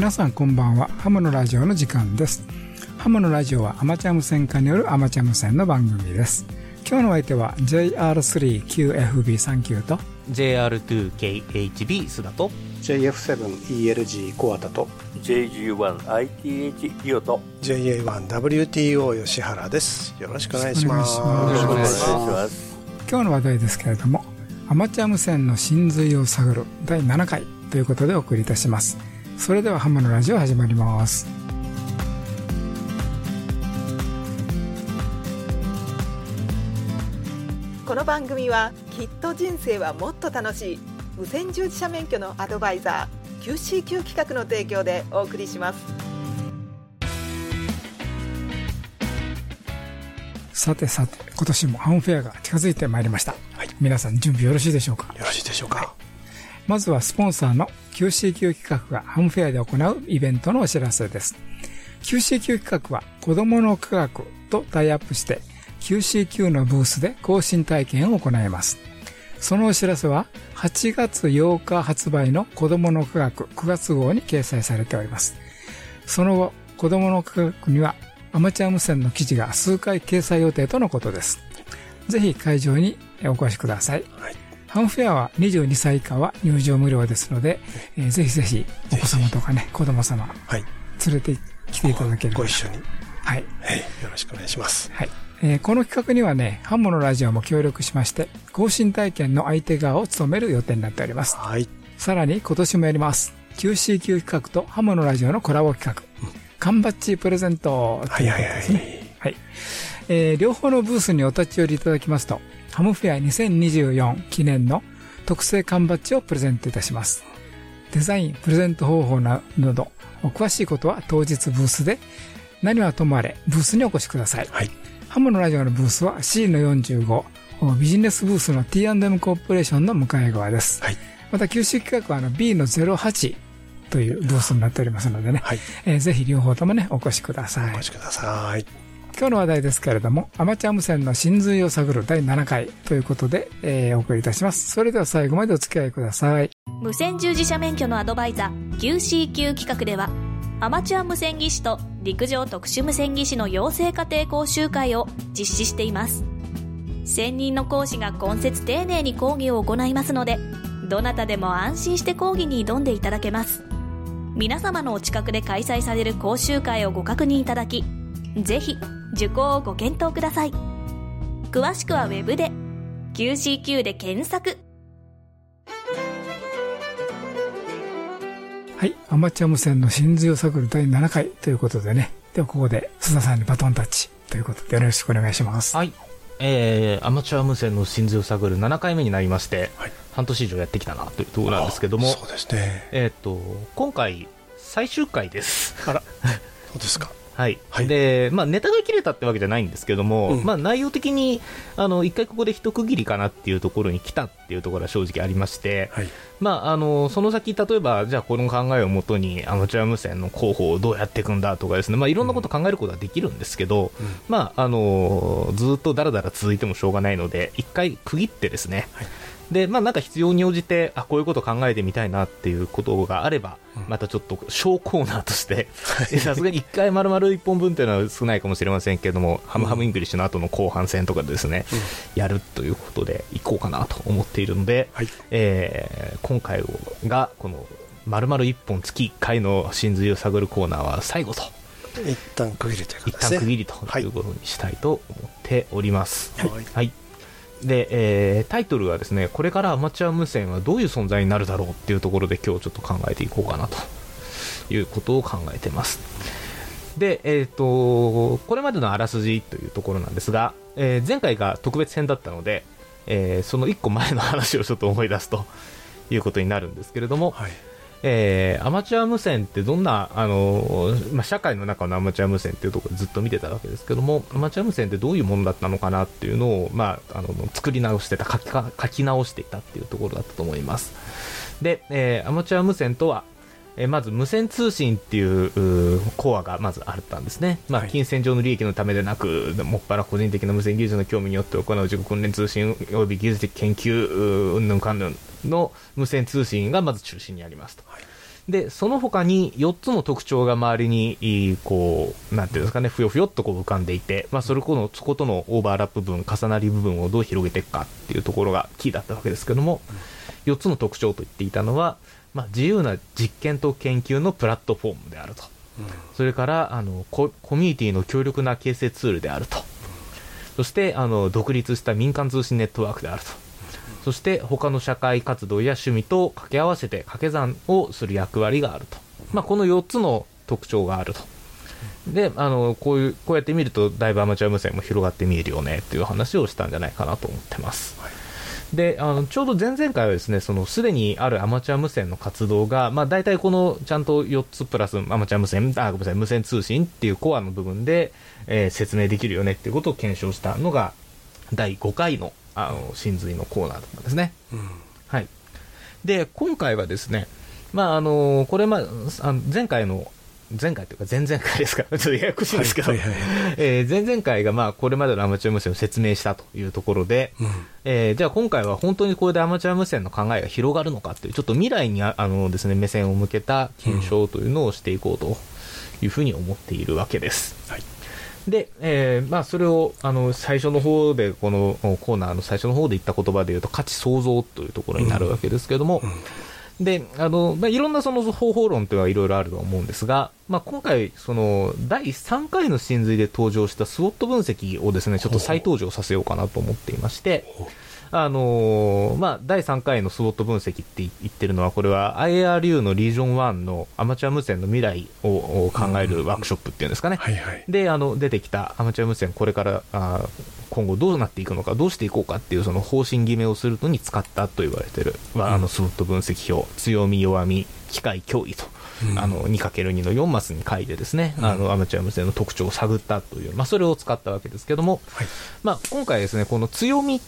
皆さんこんばんは。ハムのラジオの時間です。ハムのラジオはアマチュア無線化によるアマチュア無線の番組です。今日のお相手は JR3QFB39 と JR2KHB 須田と JF7ELG コアタと JG1ITH リオと JA1WTO 吉原です。よろしくお願いします。よろしくお願いします。ます今日の話題ですけれどもアマチュア無線の真髄を探る第7回ということでお送りいたしますそれではハムのラジオ始まります。この番組はきっと人生はもっと楽しい無線従事者免許のアドバイザー QCQ 企画の提供でお送りします。さてさて今年もハムフェアが近づいてまいりました、はい、皆さん準備よろしいでしょうか？よろしいでしょうか、はい、まずはスポンサーの QCQ 企画がハムフェアで行うイベントのお知らせです QCQ 企画は子供の科学とタイアップして QCQ のブースで更新体験を行います。そのお知らせは8月8日発売の子供の科学9月号に掲載されております。その後、子供の科学にはアマチュア無線の記事が数回掲載予定とのことです。ぜひ会場にお越しください。はい、ハンフェアは22歳以下は入場無料ですので、えー、ぜひぜひお子様とかね、子供様、はい、連れてきていただければ。ご一緒に。はい。はい。よろしくお願いします。はい。えー、この企画にはね、ハモのラジオも協力しまして、更新体験の相手側を務める予定になっております。はい。さらに今年もやります。QCQ 企画とハモのラジオのコラボ企画。缶バッジプレゼントということですね。はいはいはい。はい。えー、両方のブースにお立ち寄りいただきますと、ハムフェア2024記念の特製缶バッジをプレゼントいたします。デザイン、プレゼント方法など、詳しいことは当日ブースで、何はともあれ、ブースにお越しください。はい。ハムのラジオのブースは C の45、ビジネスブースの T&M コーポレーションの向かい側です。はい、また、九州企画はあの B の08というブースになっておりますのでね、はいえー、ぜひ両方ともね、お越しください。お越しください。今日の話題ですけれども、アマチュア無線の真髄を探る第7回ということで、えー、お送りいたします。それでは最後までお付き合いください。無線従事者免許のアドバイザー QCQ 企画では、アマチュア無線技師と陸上特殊無線技師の養成家庭講習会を実施しています。専任の講師が今節丁寧に講義を行いますので、どなたでも安心して講義に挑んでいただけます。皆様のお近くで開催される講習会をご確認いただき、ぜひ受講をご検討ください。詳しくは Web で QCQ で検索。はい。アマチュア無線の真髄を探る第7回ということでね。では、ここで、須田さんにバトンタッチということで、よろしくお願いします。はい。えー、アマチュア無線の真髄を探る7回目になりまして、はい、半年以上やってきたなというところなんですけども、そうですね。えっ、と、今回、最終回です。あら、そうですか。はい、はい、でまあ、ネタが切れたってわけじゃないんですけども、うん、まあ、内容的にあの一回ここで一区切りかなっていうところに来たっていうところは正直ありまして、はい、まあ、あのその先、例えばじゃあこの考えをもとにアマチュア無線の広報をどうやっていくんだとかですね、まあ、いろんなこと考えることはできるんですけど、うん、まあ、あのずっとだらだら続いてもしょうがないので一回区切ってですね、はいで、まあなんか必要に応じて、あ、こういうこと考えてみたいなっていうことがあれば、またちょっと小コーナーとして、さすがに1回丸々1本分っていうのは少ないかもしれませんけども、ハムハム English の後の後半戦とかですね、やるということでいこうかなと思っているので、はい、えー、今回がこの丸々1本月1回の真髄を探るコーナーは最後と。一旦区切りということですね。一旦区切りということにしたいと思っております。はい、はいで、えー、タイトルはですね、これからアマチュア無線はどういう存在になるだろうっていうところで今日ちょっと考えていこうかなということを考えてます。で、えっ、ー、と、これまでのあらすじというところなんですが、えー、前回が特別編だったので、えー、その1個前の話をちょっと思い出すということになるんですけれども、はいえー、アマチュア無線ってどんな、あのまあ、社会の中のアマチュア無線っていうところずっと見てたわけですけども、アマチュア無線ってどういうものだったのかなっていうのを、まあ、あの作り直してた書きか、書き直していたっていうところだったと思います。で、えー、アマチュア無線とは、えまず無線通信っていうコアがまずあったんですね、まあ、金銭上の利益のためでなく、もっぱら個人的な無線技術の興味によって行う自己訓練通信及び技術的研究うんぬんかんぬんの無線通信がまず中心にありますと。はいで、その他に4つの特徴が周りに、こう、なんていうんですかね、ふよふよっとこう浮かんでいて、まあ、それこの、そことのオーバーラップ分、重なり部分をどう広げていくかっていうところがキーだったわけですけども、4つの特徴と言っていたのは、まあ、自由な実験と研究のプラットフォームであると。それから、あのコ、コミュニティの強力な形成ツールであると。そして、あの、独立した民間通信ネットワークであると。そして他の社会活動や趣味と掛け合わせて掛け算をする役割があると、まあ、この4つの特徴があると。であのこういうこうやって見るとだいぶアマチュア無線も広がって見えるよねっていう話をしたんじゃないかなと思ってます。はいであのちょうど前々回はですねそのすでにあるアマチュア無線の活動が、まあ、大体このちゃんと4つプラスアマチュア無線あごめんなさい無線通信っていうコアの部分で、えー、説明できるよねっていうことを検証したのが第5回のあの真髄のコーナーだったんですね。うん、はい、で今回はですね、まああのこれ、まあ、前回の前回というか前々回ですから、ちょっとややこしいんですけど、え前々回がまあこれまでのアマチュア無線を説明したというところで、うん、えー、じゃあ今回は本当にこれでアマチュア無線の考えが広がるのかという、ちょっと未来にあのです、ね、目線を向けた検証というのをしていこうというふうに思っているわけです。はい。で、えー、まあ、それを、あの、最初の方で、このコーナーの最初の方で言った言葉で言うと、価値創造というところになるわけですけれども、うん。うん、で、あの、まあ、いろんなその方法論というのはいろいろあると思うんですが、まあ、今回、その、第3回の真髄で登場したスウォット分析をですね、ちょっと再登場させようかなと思っていまして、あのー、まあ、第3回のスロット分析って言ってるのは、これは IRU のリージョン1のアマチュア無線の未来を考えるワークショップっていうんですかね。はいはい、で、あの、出てきたアマチュア無線、これからあ今後どうなっていくのか、どうしていこうかっていうその方針決めをするのに使ったと言われてる、うん、あのスロット分析表、強み、弱み、機械、脅威と。あの 2×2 の4マスに書いてですね、あのアマチュア無線の特徴を探ったという、まあ、それを使ったわけですけども、はい、まあ、今回ですね、この強み、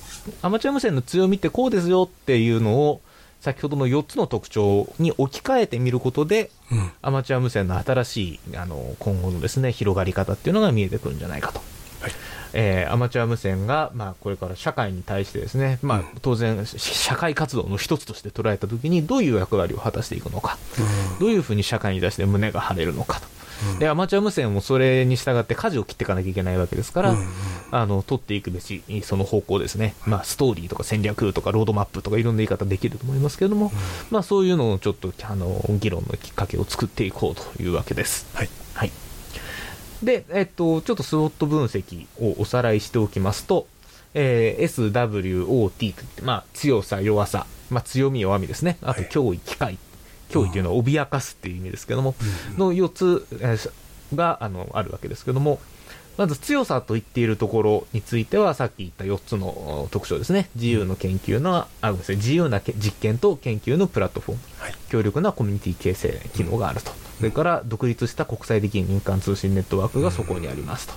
アマチュア無線の強みってこうですよっていうのを、先ほどの4つの特徴に置き換えてみることで、うん、アマチュア無線の新しいあの今後のですね広がり方っていうのが見えてくるんじゃないかと。はいえー、アマチュア無線が、まあ、これから社会に対してですね、まあ、当然、社会活動の一つとして捉えたときに、どういう役割を果たしていくのか、うん、どういうふうに社会に対して胸が張れるのかと。でアマチュア無線もそれに従って舵を切っていかなきゃいけないわけですから、うんうん、あの取っていくべきその方向ですね、まあ、ストーリーとか戦略とかロードマップとかいろんな言い方できると思いますけれども、うん、まあ、そういうのをちょっとあの議論のきっかけを作っていこうというわけです。はい、はいで、えっと、ちょっとスロット分析をおさらいしておきますと、えー、SWOT といって、まあ、強さ、弱さ、まあ、強み、弱みですね。あと、脅威、機械。脅威というのは脅かすっていう意味ですけども、の4つ、えー、があのあるわけですけども、まず強さと言っているところについては、さっき言った4つの特徴ですね。自由の研究の、あ、ごめんなさい、自由な実験と研究のプラットフォーム。はい、強力なコミュニティ形成機能があると。それから独立した国際的民間通信ネットワークがそこにありますと。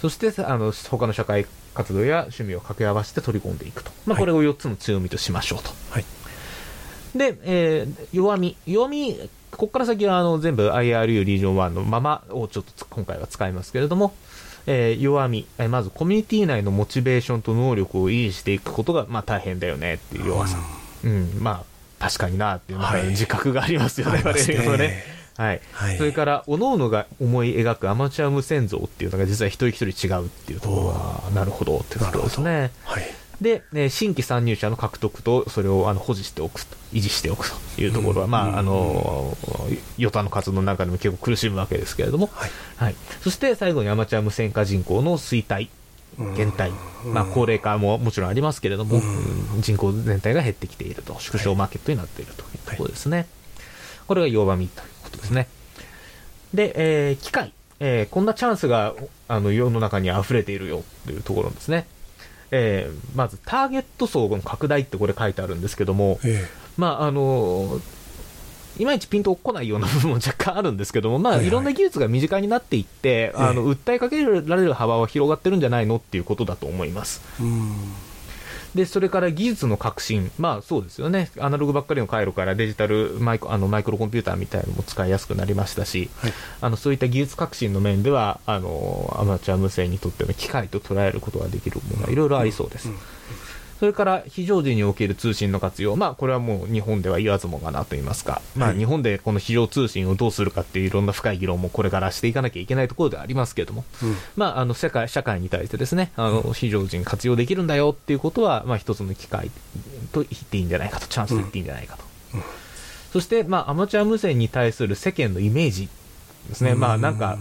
そして、あの、他の社会活動や趣味を掛け合わせて取り込んでいくと。まあ、これを4つの強みとしましょうと。はい。で、えー、弱み。弱み、ここから先はあの全部 IRU リージョン1のままをちょっと今回は使いますけれども、えー、弱み、えー、まずコミュニティ内のモチベーションと能力を維持していくことが、まあ、大変だよねっていう弱さ。うん、まあ、確かになっていう、はい、自覚がありますよね、我々ね。はい、はい、それから、おのおのが思い描くアマチュア無線像っていうのが実は一人一人違うっていうところは、なるほどっていうところですね。はい、で、ね、新規参入者の獲得と、それをあの保持しておくと、維持しておくというところは、うん、まあ、あの、与党の活動の中でも結構苦しむわけですけれども、はい、はい、そして最後にアマチュア無線化人口の衰退。減退、まあ、高齢化ももちろんありますけれども、人口全体が減ってきていると、縮小マーケットになっているというところですね。これが弱みとことですね。で、えー、機械。えー、こんなチャンスがあの世の中に溢れているよというところですね。えー、まずターゲット層の拡大ってこれ書いてあるんですけども、えまああのいまいちピンとこないような部分も若干あるんですけども、まあ、いろんな技術が身近になっていって、あの訴えかけられる幅は広がってるんじゃないのっていうことだと思います。で、それから技術の革新。まあそうですよね。アナログばっかりの回路からデジタルマイクあのマイクロコンピューターみたいなのも使いやすくなりましたし、はい、あのそういった技術革新の面では、あの、アマチュア無線にとっての機械と捉えることができるものがいろいろありそうです。うんうんそれから非常時における通信の活用、まあ、これはもう日本では言わずもがなと言いますか、まあ、日本でこの非常通信をどうするかっていういろんな深い議論もこれからしていかなきゃいけないところではありますけれども、うん、まあ、あの社会社会に対してですね、あの非常時に活用できるんだよっていうことは、まあ、一つの機会と言っていいんじゃないかと、チャンスと言っていいんじゃないかと。うん。うん、そして、まあ、アマチュア無線に対する世間のイメージですね、まあなんか、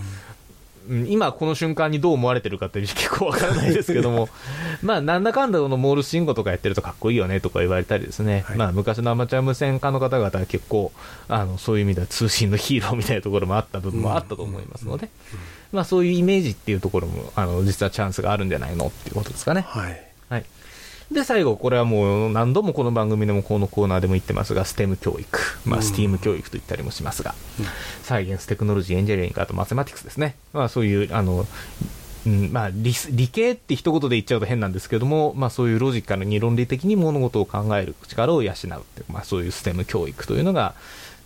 今この瞬間にどう思われてるかって結構わからないですけども、まあなんだかんだのモールス信号とかやってるとかっこいいよねとか言われたりですね、はい、まあ昔のアマチュア無線化の方々は結構あのそういう意味では通信のヒーローみたいなところもあった部分もあったと思いますので、まあそういうイメージっていうところもあの実はチャンスがあるんじゃないのっていうことですかね。はい。はいで、最後、これはもう何度もこの番組でもこのコーナーでも言ってますが、STEM 教育、まあ、STEAM 教育と言ったりもしますが、うん、サイエンス、テクノロジー、エンジニアリング、あとマセマティクスですね。まあ、そういう、あの、うん、まあ理、理系って一言で言っちゃうと変なんですけども、まあ、そういうロジカルに論理的に物事を考える力を養うって、まあ、そういう STEM 教育というのが、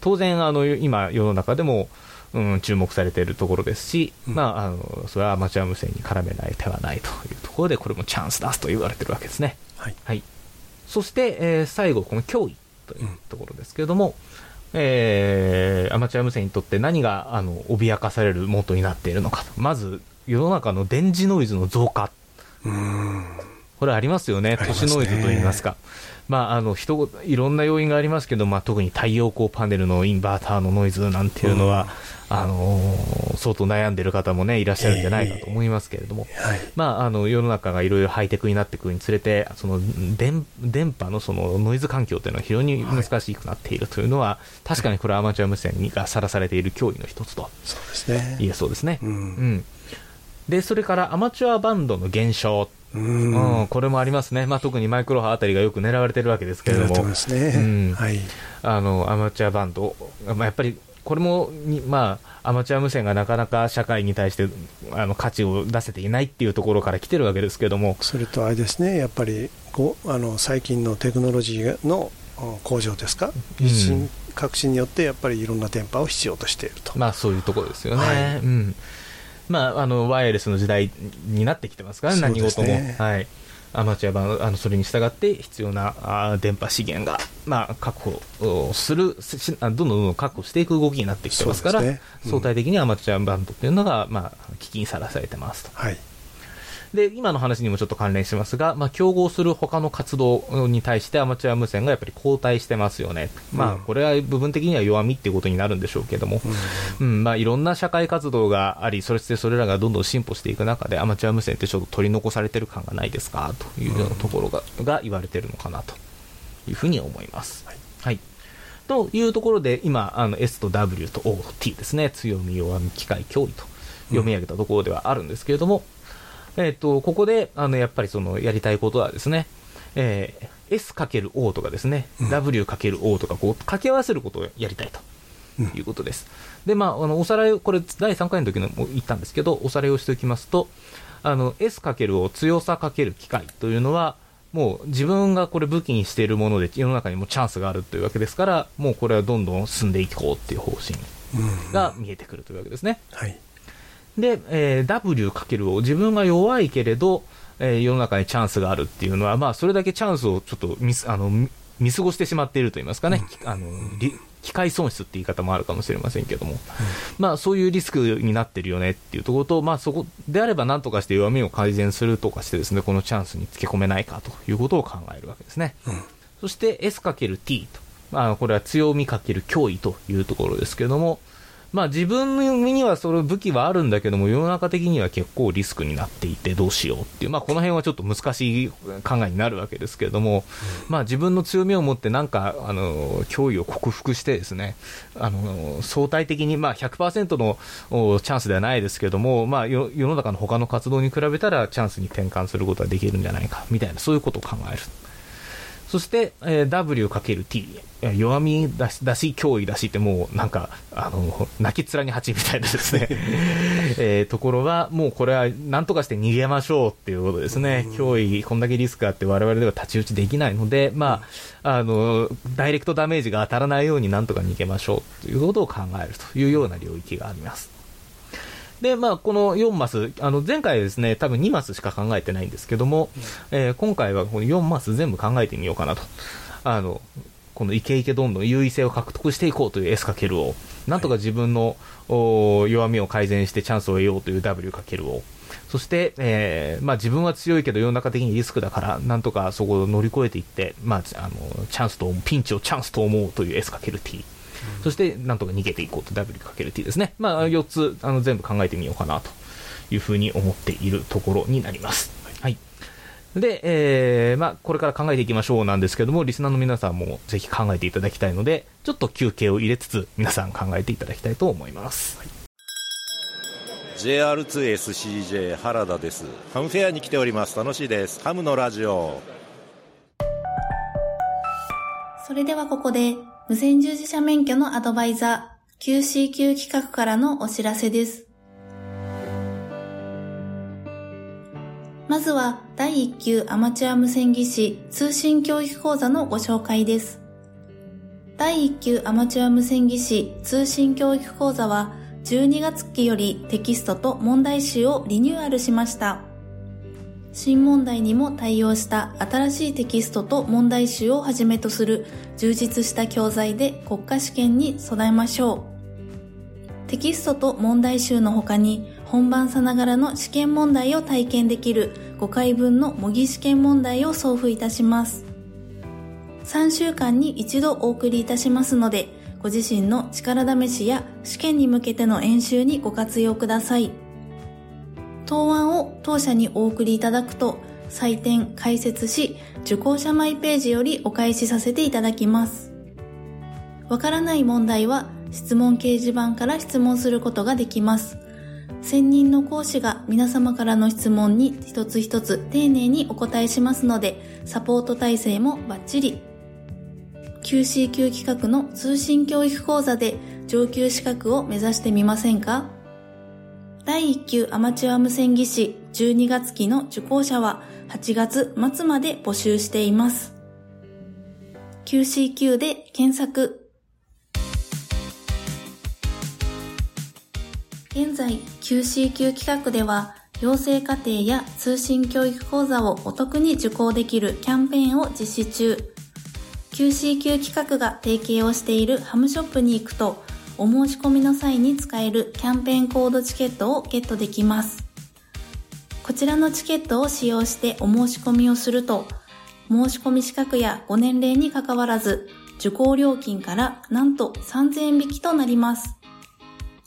当然、あの、今、世の中でも、うん、注目されているところですし、うん、まあ、あの、それはアマチュア無線に絡めない手はないというところで、これもチャンスだと言われてるわけですね。はい。はいそして、えー、最後、この脅威というところですけれども、うん、えー、アマチュア無線にとって何があの脅かされる元になっているのかと。まず、世の中の電磁ノイズの増加。これありますよね、都市ノイズといいますか。まあ、あの人いろんな要因がありますけど、まあ、特に太陽光パネルのインバーターのノイズなんていうのは、あのー、相当悩んでる方もね、いらっしゃるんじゃないかと思いますけれども、えーはい、まあ、あの、世の中がいろいろハイテクになっていくにつれて、その、電、電波のそのノイズ環境というのは非常に難しくなっているというのは、はい、確かにこれはアマチュア無線がさらされている脅威の一つと。言えそうですね。うん、うんで、それからアマチュアバンドの減少。うん、うん、これもありますね。まあ、特にマイクロ波あたりがよく狙われてるわけですけれども。ね、うん、はい。あの、アマチュアバンド。まあ、やっぱりこれもに、まあ、アマチュア無線がなかなか社会に対してあの価値を出せていないっていうところから来てるわけですけどもそれとあれですね、やっぱりこあの最近のテクノロジーの向上ですか、技術革新によってやっぱりいろんな電波を必要としていると。まあ、そういうところですよね。はい、うんまあ、あのワイヤレスの時代になってきてますからね、何事も。はい。アマチュア版あのそれに従って必要なあ電波資源が、まあ、確保するどんどんどんどん確保していく動きになってきてますから、ね。うん、相対的にアマチュアバンドっていうのが、まあ、危機にさらされてますと。はいで、今の話にもちょっと関連しますが、まあ、競合する他の活動に対してアマチュア無線がやっぱり後退してますよね。うん、まあ、これは部分的には弱みっていうことになるんでしょうけども、うん、うん、まあ、いろんな社会活動があり、そしてそれらがどんどん進歩していく中で、アマチュア無線ってちょっと取り残されてる感がないですか？というようなところが,、が言われてるのかなというふうに思います。はい、はい。というところで、今、あの S と W と O と T ですね、強み、弱み、機械、脅威と読み上げたところではあるんですけれども、えっ、ー、と、ここで、あの、やっぱりその、やりたいことはですね、えー、S×O とかですね、うん、W×O とか、こう、掛け合わせることをやりたいと。いうことです。うん、で、まあ、あの、おさらい、これ、第3回の時のも言ったんですけど、おさらいをしておきますと、あの、S× 強さ×機械というのは、もう自分がこれ武器にしているもので世の中にもチャンスがあるというわけですから、もうこれはどんどん進んでいこうっていう方針が見えてくるというわけですね。はい。で、えー、W かけるを自分が弱いけれど、えー、世の中にチャンスがあるっていうのは、まあ、それだけチャンスをちょっとミスあの見過ごしてしまっていると言いますかね、うん、あの機械損失って言い方もあるかもしれませんけども、うん、まあ、そういうリスクになってるよねっていうところと、まあ、そこであれば何とかして弱みを改善するとかしてですねこのチャンスにつけ込めないかということを考えるわけですね。うん、そして S×T と、まあ、これは強みかける脅威というところですけども、まあ自分にはその武器はあるんだけども、世の中的には結構リスクになっていてどうしようっていう、まあこの辺はちょっと難しい考えになるわけですけれども、まあ自分の強みを持ってなんか、あの、脅威を克服してですね、あの、相対的に、まあ100%のチャンスではないですけれども、まあ世の中の他の活動に比べたらチャンスに転換することができるんじゃないか、みたいな、そういうことを考える。そそして、えー、W×T、弱みだし、だし、脅威だしってもうなんか、あの、泣き面に蜂みたいなですね、えー、ところは、もうこれは何とかして逃げましょうっていうことですね。脅威、こんだけリスクあって我々では太刀打ちできないので、まあ、あの、ダイレクトダメージが当たらないようになんとか逃げましょうということを考えるというような領域があります。で、まあ、この4マス、あの、前回ですね、多分2マスしか考えてないんですけども、えー、今回はこの4マス全部考えてみようかなと。あの、このイケイケどんどん優位性を獲得していこうという S かけるを、なんとか自分の、弱みを改善してチャンスを得ようという W かけるを、そして、えー、まあ自分は強いけど世の中的にリスクだから、なんとかそこを乗り越えていって、まあ、あの、チャンスと、ピンチをチャンスと思うという S かける T。そしてなんとか逃げていこうと W×T ですね。まあ、4つあの全部考えてみようかなというふうに思っているところになります。はい。で、えー、まあ、これから考えていきましょうなんですけども、リスナーの皆さんもぜひ考えていただきたいので、ちょっと休憩を入れつつ、皆さん考えていただきたいと思います。はい JR2SCJ 原田ですハムフェアに来ております楽しいですハムのラジオそれではここで無線従事者免許のアドバイザー QCQ 企画からのお知らせです。まずは第1級アマチュア無線技師通信教育講座のご紹介です。第1級アマチュア無線技師通信教育講座は12月期よりテキストと問題集をリニューアルしました。新問題にも対応した新しいテキストと問題集をはじめとする充実した教材で国家試験に備えましょう。テキストと問題集の他に本番さながらの試験問題を体験できる5回分の模擬試験問題を送付いたします。3週間に一度お送りいたしますので、ご自身の力試しや試験に向けての演習にご活用ください。答案を当社にお送りいただくと、採点、解説し、受講者マイページよりお返しさせていただきます。わからない問題は、質問掲示板から質問することができます。専任の講師が皆様からの質問に一つ一つ丁寧にお答えしますので、サポート体制もバッチリ。QCQ 企画の通信教育講座で上級資格を目指してみませんか？第1級アマチュア無線技師12月期の受講者は8月末まで募集しています。QCQ で検索。現在 QCQ 企画では養成課程や通信教育講座をお得に受講できるキャンペーンを実施中。QCQ 企画が提携をしているハムショップに行くとお申し込みの際に使えるキャンペーンコードチケットをゲットできます。こちらのチケットを使用してお申し込みをすると、申し込み資格やご年齢にかかわらず、受講料金からなんと3000円引きとなります。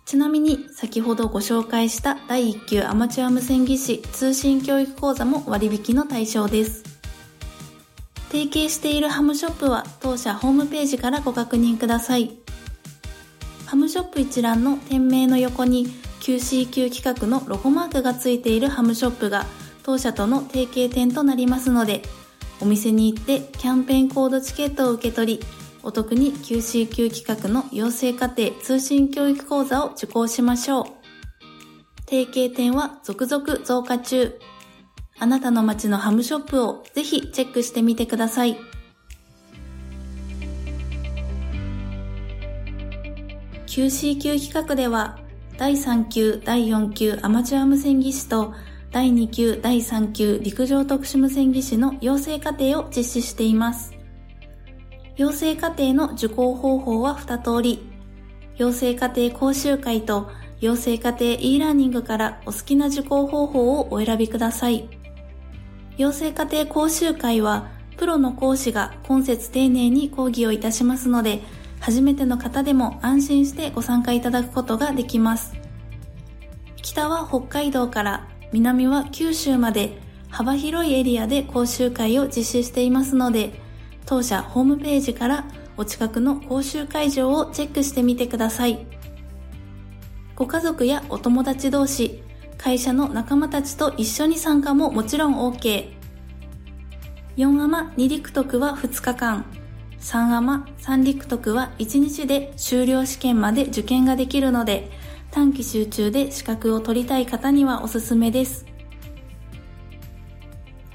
ちなみに先ほどご紹介した第1級アマチュア無線技師通信教育講座も割引の対象です。提携しているハムショップは当社ホームページからご確認ください。ハムショップ一覧の店名の横に QCQ 企画のロゴマークがついているハムショップが当社との提携店となりますので、お店に行ってキャンペーンコードチケットを受け取り、お得に QCQ 企画の養成課程通信教育講座を受講しましょう。提携店は続々増加中。あなたの街のハムショップをぜひチェックしてみてください。QCQ 企画では、第3級、第4級アマチュア無線技師と、第2級、第3級陸上特殊無線技師の養成課程を実施しています。養成課程の受講方法は2通り。養成課程講習会と養成課程 e ラーニングからお好きな受講方法をお選びください。養成課程講習会は、プロの講師が今節丁寧に講義をいたしますので、初めての方でも安心してご参加いただくことができます。北は北海道から南は九州まで幅広いエリアで講習会を実施していますので、当社ホームページからお近くの講習会場をチェックしてみてください。ご家族やお友達同士、会社の仲間たちと一緒に参加ももちろん OK。4アマ2陸徳は2日間、3アマ3陸徳は1日で修了試験まで受験ができるので、短期集中で資格を取りたい方にはおすすめです。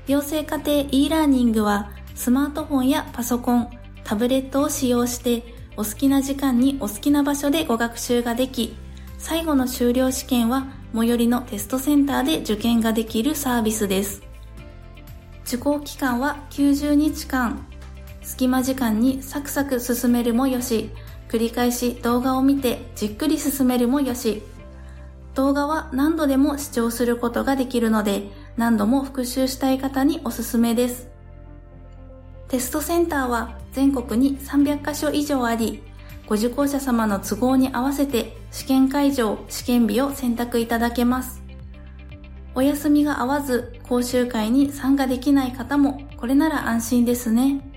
養成家庭 e ラーニングはスマートフォンやパソコン、タブレットを使用してお好きな時間にお好きな場所でご学習ができ、最後の修了試験は最寄りのテストセンターで受験ができるサービスです。受講期間は90日間。隙間時間にサクサク進めるもよし、繰り返し動画を見てじっくり進めるもよし、動画は何度でも視聴することができるので、何度も復習したい方におすすめです。テストセンターは全国に300カ所以上あり、ご受講者様の都合に合わせて試験会場、試験日を選択いただけます。お休みが合わず講習会に参加できない方もこれなら安心ですね。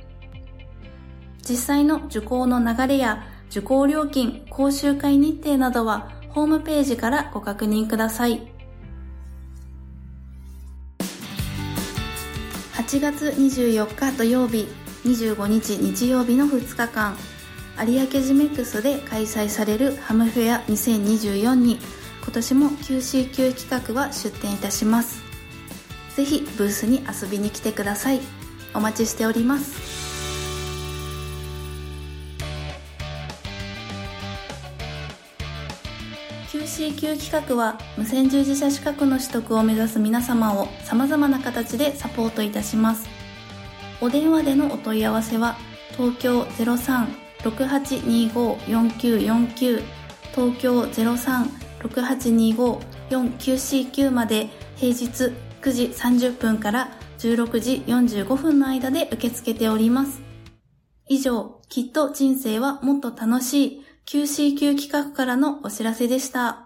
実際の受講の流れや受講料金、講習会日程などはホームページからご確認ください。8月24日土曜日、25日日曜日の2日間、有明ジメックスで開催されるハムフェア2024に今年も QCQ 企画は出展いたします。ぜひブースに遊びに来てください。お待ちしております。CQ 企画は無線従事者資格の取得を目指す皆様を様々な形でサポートいたします。お電話でのお問い合わせは東京03-6825-4949東京03-6825-4949まで平日9時30分から16時45分の間で受け付けております。以上、きっと人生はもっと楽しい QCQ 企画からのお知らせでした。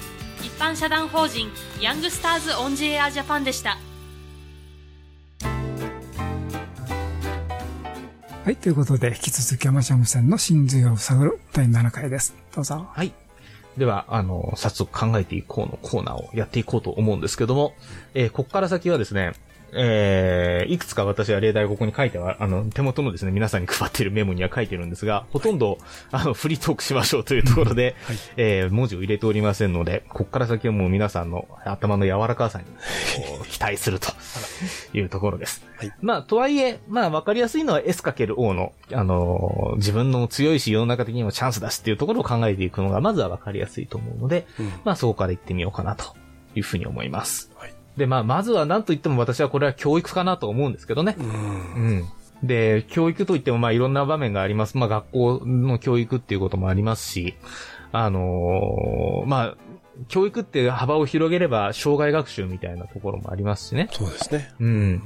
一般社団法人ヤングスターズオンジエアジャパンでしたはい、ということで、引き続きアマチュア無線の真髄を探る第7回です。どうぞ。はい。では、あの、早速考えていこうのコーナーをやっていこうと思うんですけども、えー、ここから先はですね、えー、いくつか私は例題をここに書いては、あの、手元のですね、皆さんに配っているメモには書いてるんですが、ほとんど、あの、フリートークしましょうというところで、はい、えー、文字を入れておりませんので、ここから先はもう皆さんの頭の柔らかさに、期待するというところです。はい、まあ、とはいえ、まあ、わかりやすいのは S×O の、あのー、自分の強いし世の中的にもチャンスだしっていうところを考えていくのが、まずはわかりやすいと思うので、うん、まあ、そこから行ってみようかなというふうに思います。はいで、まあ、まずは何と言っても私はこれは教育かなと思うんですけどね。うん。で、教育といってもまあいろんな場面があります。まあ学校の教育っていうこともありますし、あのー、まあ、教育って幅を広げれば障害学習みたいなところもありますしね。そうですね。うん。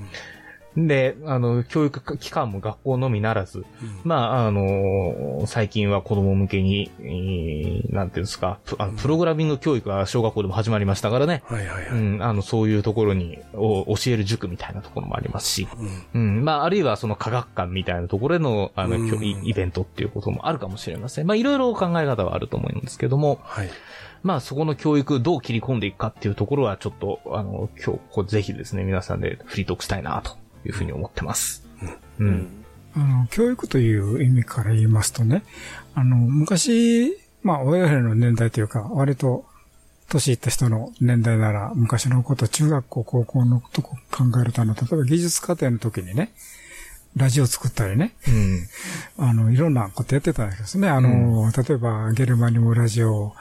で、あの、教育機関も学校のみならず、うん、まあ、あの、最近は子供向けに、えー、なんていうんですか、あのプログラミング教育が小学校でも始まりましたからね。はいはいはい。うん、あの、そういうところに、お教える塾みたいなところもありますし、うん、うん、まあ、あるいはその科学館みたいなところでの、あの、うん、イベントっていうこともあるかもしれません。まあ、いろいろ考え方はあると思うんですけども、はい。まあそこの教育どう切り込んでいくかっていうところはちょっと、あの、今日、ぜひですね、皆さんでフリートークしたいなというふうに思ってます。うん。うん。あの、教育という意味から言いますとね、あの、昔、まあ、親らの年代というか、割と、年いった人の年代なら、昔のこと、中学校、高校のとこ考えると、あの、例えば技術課程の時にね、ラジオ作ったりね、うん、あの、いろんなことやってたんですね。あの、うん、例えば、ゲルマニもラジオを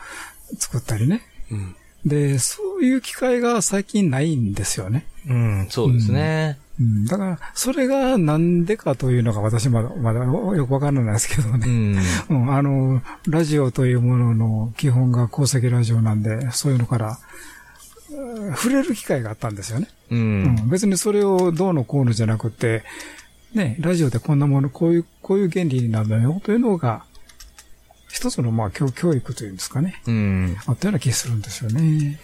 作ったりね。うん、で、そういう機会が最近ないんですよね。うん、そうですね。うん、だから、それがなんでかというのが私まだ、まだよくわからないですけどね。うん、うん、あの、ラジオというものの基本が鉱石ラジオなんで、そういうのから、触れる機会があったんですよね。うん、うん、別にそれをどうのこうのじゃなくて、ね、ラジオでこんなもの、こういう、こういう原理になるのよというのが、一つのまあ教教育というんですかね。うん。あったような気がするんですよね。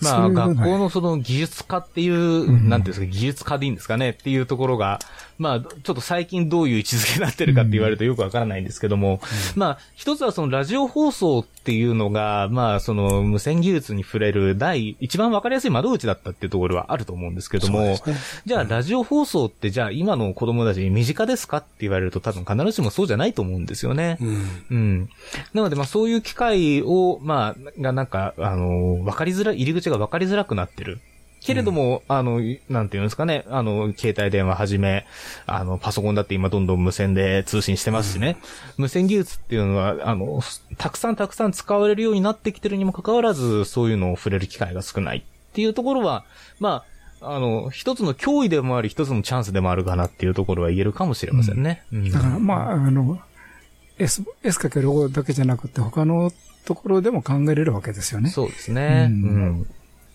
まあ、学校のその技術科っていう、うん、なんていうんですか、技術科でいいんですかねっていうところが、まあ、ちょっと最近どういう位置づけになってるかって言われるとよくわからないんですけども、うん、まあ、一つはそのラジオ放送っていうのが、まあ、その無線技術に触れる第一番わかりやすい窓口だったっていうところはあると思うんですけども、ね、じゃあ、ラジオ放送ってじゃあ今の子供たちに身近ですかって言われると多分必ずしもそうじゃないと思うんですよね。うん。うん、なので、まあ、そういう機会を、まあ、がなんか、あの、わかりづらい、入り口がわかりづらくなってる。けれども、うん、あの、なんていうんですかね、あの、携帯電話はじめ、あの、パソコンだって今どんどん無線で通信してますしね、うん、無線技術っていうのは、あの、たくさんたくさん使われるようになってきてるにもかかわらず、そういうのを触れる機会が少ないっていうところは、まあ、あの、一つの脅威でもあり、一つのチャンスでもあるかなっていうところは言えるかもしれませんね。うん、だから、まあ、あの、S、S かける O だけじゃなくて、他のところでも考えれるわけですよね。そうですね。うん。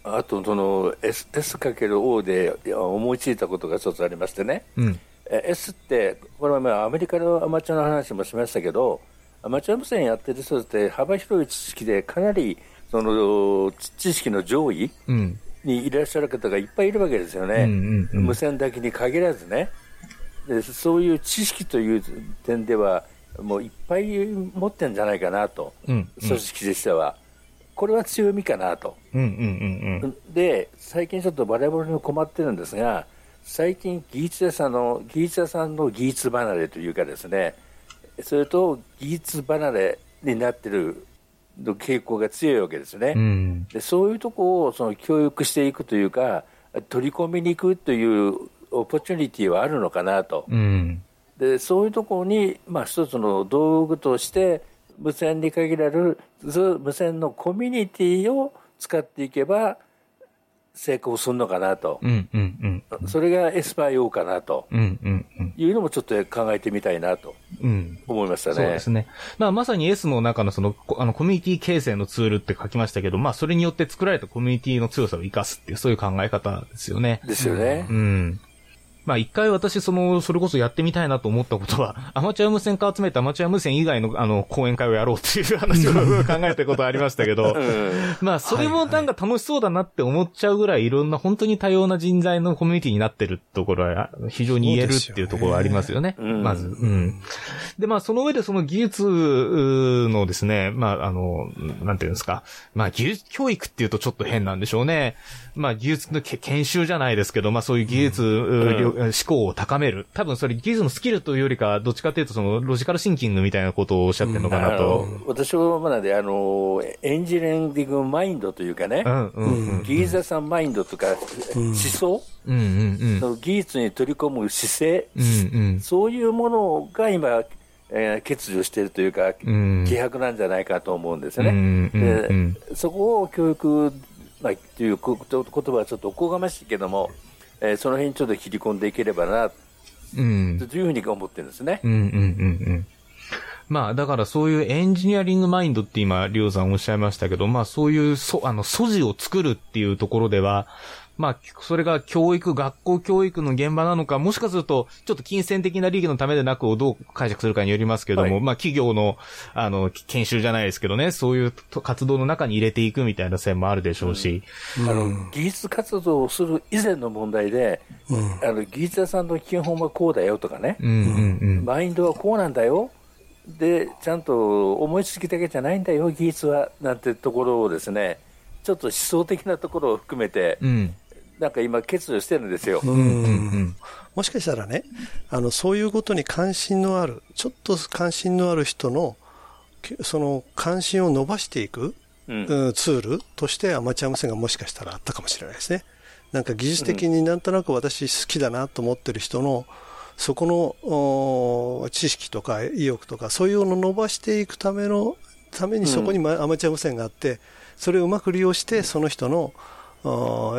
あと、その S, S かける O で思いついたことが一つありましてね。うん、S って、これはまあアメリカのアマチュアの話もしましたけど、アマチュア無線やってる人って幅広い知識でかなりその知識の上位にいらっしゃる方がいっぱいいるわけですよね。無線だけに限らずね。でそういう知識という点ではもういっぱい持ってるんじゃないかなと、うん、組織としては。これは強みかなと。で、最近ちょっとバレーボールに困ってるんですが、最近技術屋さんの、技術屋さんの技術離れというかですね、それと技術離れになってるの傾向が強いわけですね。うん、でそういうところをその教育していくというか、取り込みに行くというオポチュニティはあるのかなと。うんでそういうところに、まあ、一つの道具として無線に限られる無線のコミュニティを使っていけば成功するのかなと、うんうんうん、それがエスパイオかなと、うんうんうん、いうのもちょっと考えてみたいなと思いましたね。うん、そうですね。まあ、まさに S の中のそのあのコミュニティ形成のツールって書きましたけど、まあ、それによって作られたコミュニティの強さを生かすっていう、そういう考え方ですよね。ですよね。うん。まあ一回私その、それこそやってみたいなと思ったことは、アマチュア無線化集めてアマチュア無線以外のあの、講演会をやろうっていう話を考えたことありましたけど、まあそれもなんか楽しそうだなって思っちゃうぐらいいろんな本当に多様な人材のコミュニティになってるところは非常に言えるっていうところはありますよね。よねまず。うん。で、まあその上でその技術のですね、まああの、なんていうんですか、まあ技術教育っていうとちょっと変なんでしょうね。まあ技術の研修じゃないですけど、まあそういう技術、うん。思考を高める。多分それ技術のスキルというよりか、どっちかというとそのロジカルシンキングみたいなことをおっしゃってるのかなと。うん、私はまだね、あの、エンジニアリングマインドというかね、技術者さん。マインドとか、思想、うん。うん。うん、技術に取り込む姿勢、うん。うん、そういうものが今、えー、欠如しているというか、うん、希薄なん。じゃないかと思うん。ですよね。うん。うん。うん、でそこを教育、まあ、という言葉はちょっとおこがましいけども、えー、その辺にちょっと切り込んでいければな、うん、というふうに思ってるんですね。うんうんうんうん。まあ、だからそういうエンジニアリングマインドって今、りょうさんおっしゃいましたけど、まあそういう、そ、あの、素地を作るっていうところでは、まあ、それが教育、学校教育の現場なのか、もしかすると、ちょっと金銭的な利益のためでなくをどう解釈するかによりますけども、はい、まあ、企業の、あの、研修じゃないですけどね、そういう活動の中に入れていくみたいな線もあるでしょうし。うん、あの、技術活動をする以前の問題で、うん、あの、技術屋さんの基本はこうだよとかね、うんうんうん、マインドはこうなんだよ、で、ちゃんと思いつきだけじゃないんだよ、技術は、なんてところをですね、ちょっと思想的なところを含めて、うん、なんか今、欠如してるんですよ。もしかしたらね、あの、そういうことに関心のある、ちょっと関心のある人の、その関心を伸ばしていく、うん、ツールとしてアマチュア無線がもしかしたらあったかもしれないですね。なんか技術的になんとなく私好きだなと思ってる人の、そこの知識とか意欲とか、そういうのを伸ばしていくための、ためにそこにアマチュア無線があって、それをうまく利用して、その人の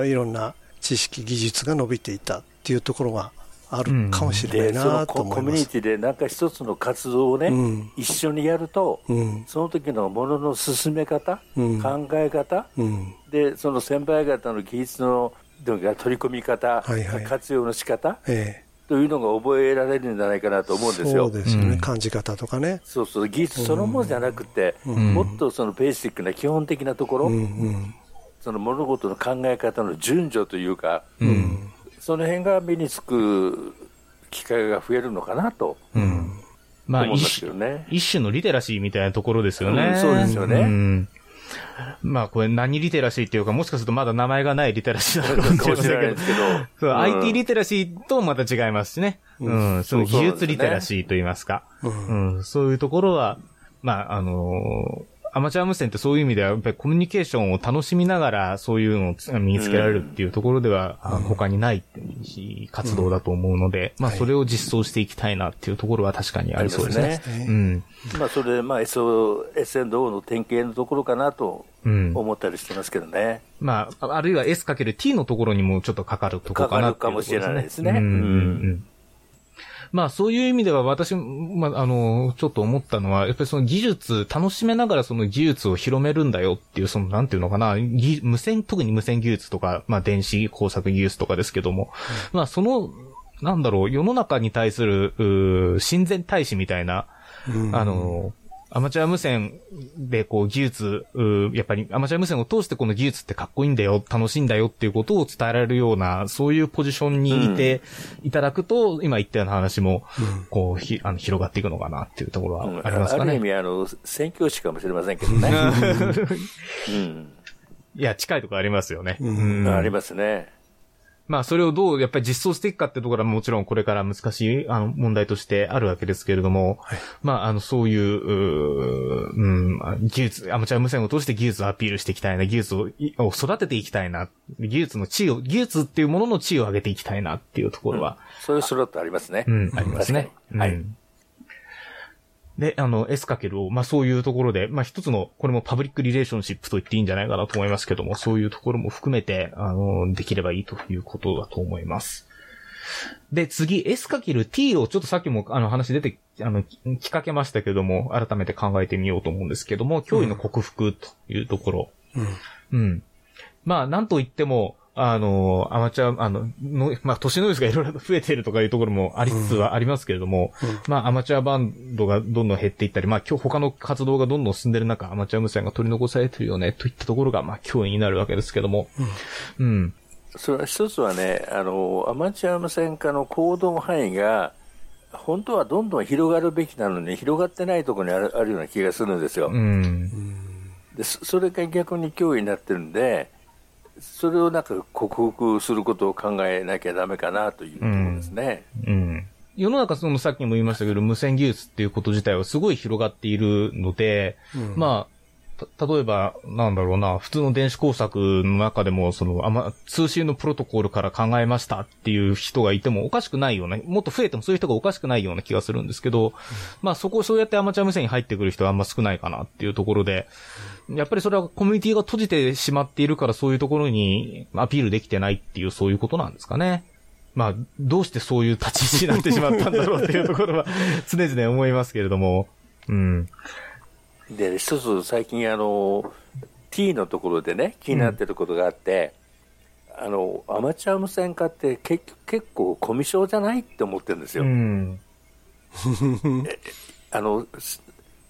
いろんな知識、技術が伸びていたっていうところがあるかもしれないなと思います、コミュニティでなんか一つの活動をね、うん、一緒にやると、うん、その時のものの進め方、うん、考え方、でその先輩方の技術の取り込み方、はいはい、活用の仕方、ええ。というのが覚えられるんじゃないかなと思うんですよ。そうですよね、うん、感じ方とかね。そうそう、技術そのものじゃなくて、うん、もっとそのベーシックな基本的なところ、うんうん、その物事の考え方の順序というか、うん、その辺が身につく機会が増えるのかなと。うんまあ、一種、一種のリテラシーみたいなところですよね。そうですよね。まあこれ何リテラシーっていうか、もしかするとまだ名前がないリテラシーなのかもしれないけど、そう、IT リテラシーとまた違いますしね。うん、その技術リテラシーと言いますか。うん、そういうところは、まあ、あのアマチュア無線ってそういう意味では、やっぱりコミュニケーションを楽しみながら、そういうのを身につけられるっていうところでは、うん、他にない活動だと思うので、うん、まあそれを実装していきたいなっていうところは確かにありそうですね。すねうん。まあそれで、まあ SO、SNO の典型のところかなと思ったりしてますけどね。まあ、あるいは S×T のところにもちょっとかかるところかな、ね、かかるかもしれないですね。うん。うんまあそういう意味では私、まああの、ちょっと思ったのは、やっぱりその技術、楽しめながらその技術を広めるんだよっていう、そのなんていうのかな、無線、特に無線技術とか、まあ電子工作技術とかですけども、うん、まあその、なんだろう、世の中に対する、う親善大使みたいな、うん、あの、アマチュア無線でこう技術、やっぱりアマチュア無線を通してこの技術ってかっこいいんだよ、楽しいんだよっていうことを伝えられるような、そういうポジションにいていただくと、うん、今言ったような話も、こう、ひ、あの、広がっていくのかなっていうところはありますかね。うん、ある意味、あの、宣教師かもしれませんけどね。うん。いや、近いところありますよね。うん。ありますね。まあそれをどうやっぱり実装していくかってところはもちろんこれから難しいあの問題としてあるわけですけれども、はい、まああのそういう、ううん、技術、アマチュア無線を通して技術をアピールしていきたいな、技術をを育てていきたいな、技術の地位を、技術っていうものの地位を上げていきたいなっていうところは。うん、そういうスロットありますね。うん、ありますね。はい。で、あの、S かけるを、まあそういうところで、まあ一つの、これもパブリックリレーションシップと言っていいんじゃないかなと思いますけども、そういうところも含めて、あの、できればいいということだと思います。で、次、S かける T をちょっとさっきもあの話出て、あの、聞かけましたけども、改めて考えてみようと思うんですけども、脅威の克服というところ。うん。うん。まあ、なんと言っても、あの、アマチュア、あの、のまあ、都市ノイズがいろいろ増えているとかいうところもありつつはありますけれども、うん。うん、まあ、アマチュアバンドがどんどん減っていったり、まあ、今日他の活動がどんどん進んでいる中、アマチュア無線が取り残されてるよね、といったところが、まあ、脅威になるわけですけども、うん。うん、それは一つはね、あの、アマチュア無線化の行動範囲が、本当はどんどん広がるべきなのに、広がってないところにあるあるような気がするんですよ。うん、でそれが逆に脅威になってるんで、それをなんか克服することを考えなきゃだめかなというところですね。うん、うん世の中、そのさっきも言いましたけど、無線技術っていうこと自体はすごい広がっているので、うん、まあ、例えば、なんだろうな、普通の電子工作の中でも、その、あま、通信のプロトコルから考えましたっていう人がいてもおかしくないような、もっと増えてもそういう人がおかしくないような気がするんですけど、うん、まあそこ、そうやってアマチュア無線に入ってくる人はあんま少ないかなっていうところで、やっぱりそれはコミュニティが閉じてしまっているからそういうところにアピールできてないっていうそういうことなんですかね。まあ、どうしてそういう立ち位置になってしまったんだろうっていうところは 常々思いますけれども。うん。で、一つ最近あの、T のところでね、気になってることがあって、うん、あの、アマチュア無線化って結結構コミュ障じゃないって思ってるんですよ。うん、あの、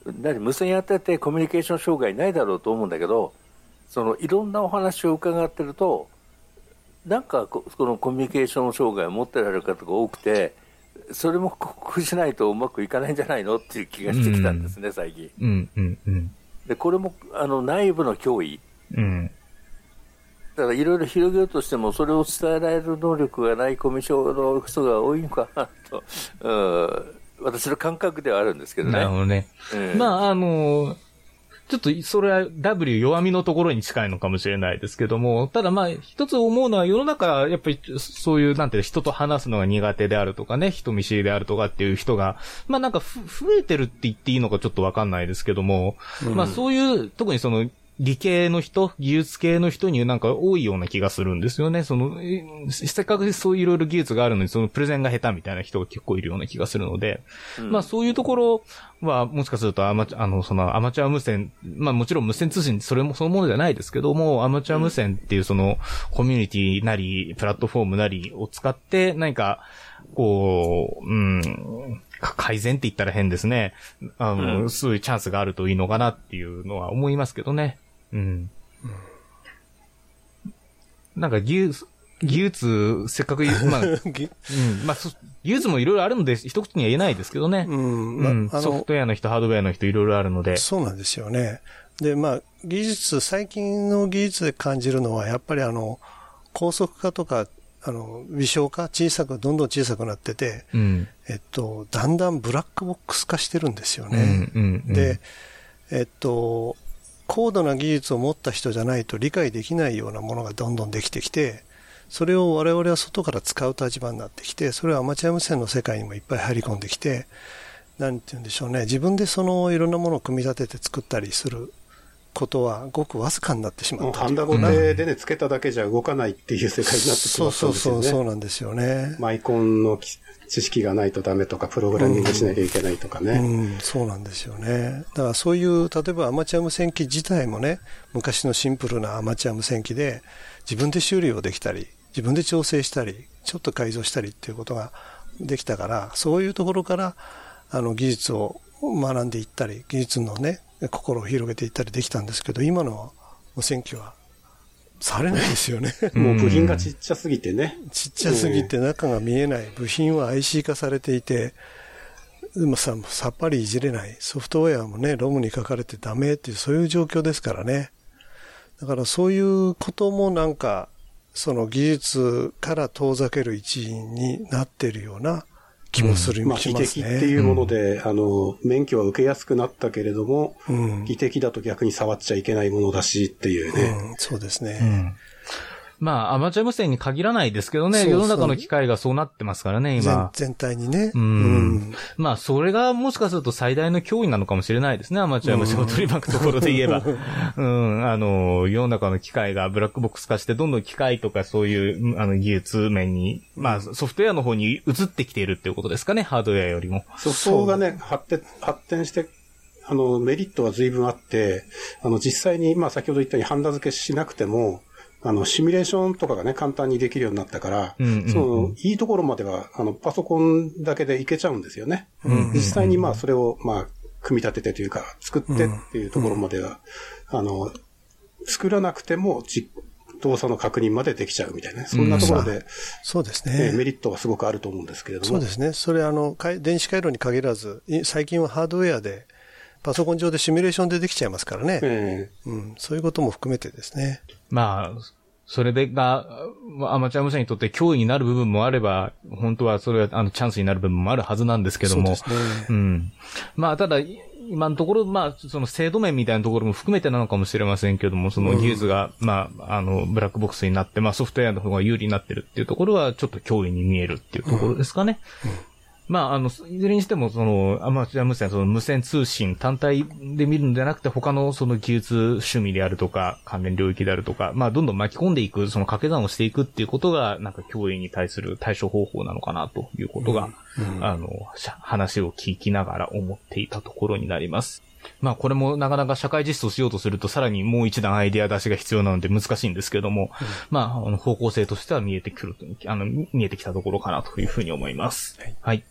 何無線やっててコミュニケーション障害ないだろうと思うんだけどそのいろんなお話を伺ってるとなんかこのコミュニケーション障害を持ってられる方が多くてそれも克服しないとうまくいかないんじゃないのっていう気がしてきたんですね、うん、最近、うんうんうん、でこれもあの内部の脅威、うん、だからいろいろ広げようとしてもそれを伝えられる能力がないコミュ障の人が多いのかなと、うん私の感覚ではあるんですけどね。なるほどね。えー、まあ、あのちょっとそれは W 弱みのところに近いのかもしれないですけども、ただまあ一つ思うのは世の中やっぱりそういうなんていう人と話すのが苦手であるとかね、人見知りであるとかっていう人が、まあなんか増えてるって言っていいのかちょっとわかんないですけども、うん、まあそういう、特にその理系の人、技術系の人になんか多いような気がするんですよね。その、せっかくそういろいろ技術があるのに、そのプレゼンが下手みたいな人が結構いるような気がするので、うん、まあそういうところは、もしかするとアマあの、そのアマチュア無線、まあもちろん無線通信、それもそのものじゃないですけども、アマチュア無線っていうその、コミュニティなり、プラットフォームなりを使って、何か、こう、うん、改善って言ったら変ですね。あの、うん、そういうチャンスがあるといいのかなっていうのは思いますけどね。うん。なんか技術、技術、せっかく まあ、うん、まあ、技術もいろいろあるので、一口には言えないですけどね。うん。まうん、ソフトウェアの人、ハードウェアの人、いろいろあるので。そうなんですよね。で、まあ、技術、最近の技術で感じるのは、やっぱりあの、高速化とか、あの、微小化、小さく、どんどん小さくなってて、うん、えっと、だんだんブラックボックス化してるんですよね。うんうんうん、で、えっと、高度な技術を持った人じゃないと理解できないようなものがどんどんできてきて、それを我々は外から使う立場になってきて、それはアマチュア無線の世界にもいっぱい入り込んできて、なんて言うんでしょうね、自分でそのいろんなものを組み立てて作ったりすることはごくわずかになってしまった。ハンダゴテでね、つけただけじゃ動かないっていう世界になってきましたんですよね。そうそうそうなんですよね。マイコンの知識がないとダメとか、プログラミングしなきゃいけないとかね。うん、うん、そうなんですよね。だからそういう、例えばアマチュア無線機自体もね、昔のシンプルなアマチュア無線機で、自分で修理をできたり、自分で調整したり、ちょっと改造したりっていうことができたから、そういうところから、あの、技術を学んでいったり、技術のね、心を広げていったりできたんですけど、今の無線機はされないですよね。もう部品がちっちゃすぎてね。ちっちゃすぎて中が見えない。部品は IC 化されていて、まささっぱりいじれない。ソフトウェアもね、ロムに書かれてダメっていう、そういう状況ですからね。だからそういうこともなんか、その技術から遠ざける一因になっているような気もする、うん、まあ、技的っていうもので、うん、あの、免許は受けやすくなったけれども、うん、技的だと逆に触っちゃいけないものだしっていうね。そうですね。まあ、アマチュア無線に限らないですけどね、世の中の機械がそうなってますからね、今。全体にね。うん。うん、まあ、それがもしかすると最大の脅威なのかもしれないですね、アマチュア無線を取り巻くところで言えば。うん、あの、世の中の機械がブラックボックス化して、どんどん機械とかそういう、あの、技術面に、まあ、ソフトウェアの方に移ってきているっていうことですかね、ハードウェアよりも。ソフトがね、発展、発展してあの、メリットは随分あって、あの、実際に、まあ先ほど言ったようにハンダ付けしなくても、あの、シミュレーションとかがね、簡単にできるようになったから、うんうんうん、その、いいところまでは、あの、パソコンだけでいけちゃうんですよね。うんうんうん、実際にまあ、それを、まあ、組み立ててというか、作ってっていうところまでは、うんうん、あの、作らなくても、動作の確認までできちゃうみたいな、そんなところで、うん、そうですね、メリットはすごくあると思うんですけれども。そうですね。それあの、電子回路に限らず、最近はハードウェアで、パソコン上でシミュレーションでできちゃいますからね。えー、うん、そういうことも含めてですね。まあ、それでが、アマチュア無線にとって脅威になる部分もあれば、本当はそれはあのチャンスになる部分もあるはずなんですけども。そうですね。うん。まあ、ただ、今のところ、まあ、その制度面みたいなところも含めてなのかもしれませんけども、その技術が、うん、まあ、あの、ブラックボックスになって、まあ、ソフトウェアの方が有利になってるっていうところは、ちょっと脅威に見えるっていうところですかね。まあ、あの、いずれにしても、その、アマチュア無線、その無線通信単体で見るんじゃなくて、他のその技術趣味であるとか、関連領域であるとか、まあ、どんどん巻き込んでいく、その掛け算をしていくっていうことが、なんか脅威に対する対処方法なのかな、ということが、うんうん、あの、話を聞きながら思っていたところになります。まあこれもなかなか社会実装しようとするとさらにもう一段アイデア出しが必要なので難しいんですけども、うん、まああの方向性としては見えてくる、あの、見えてきたところかなというふうに思います。はい、はい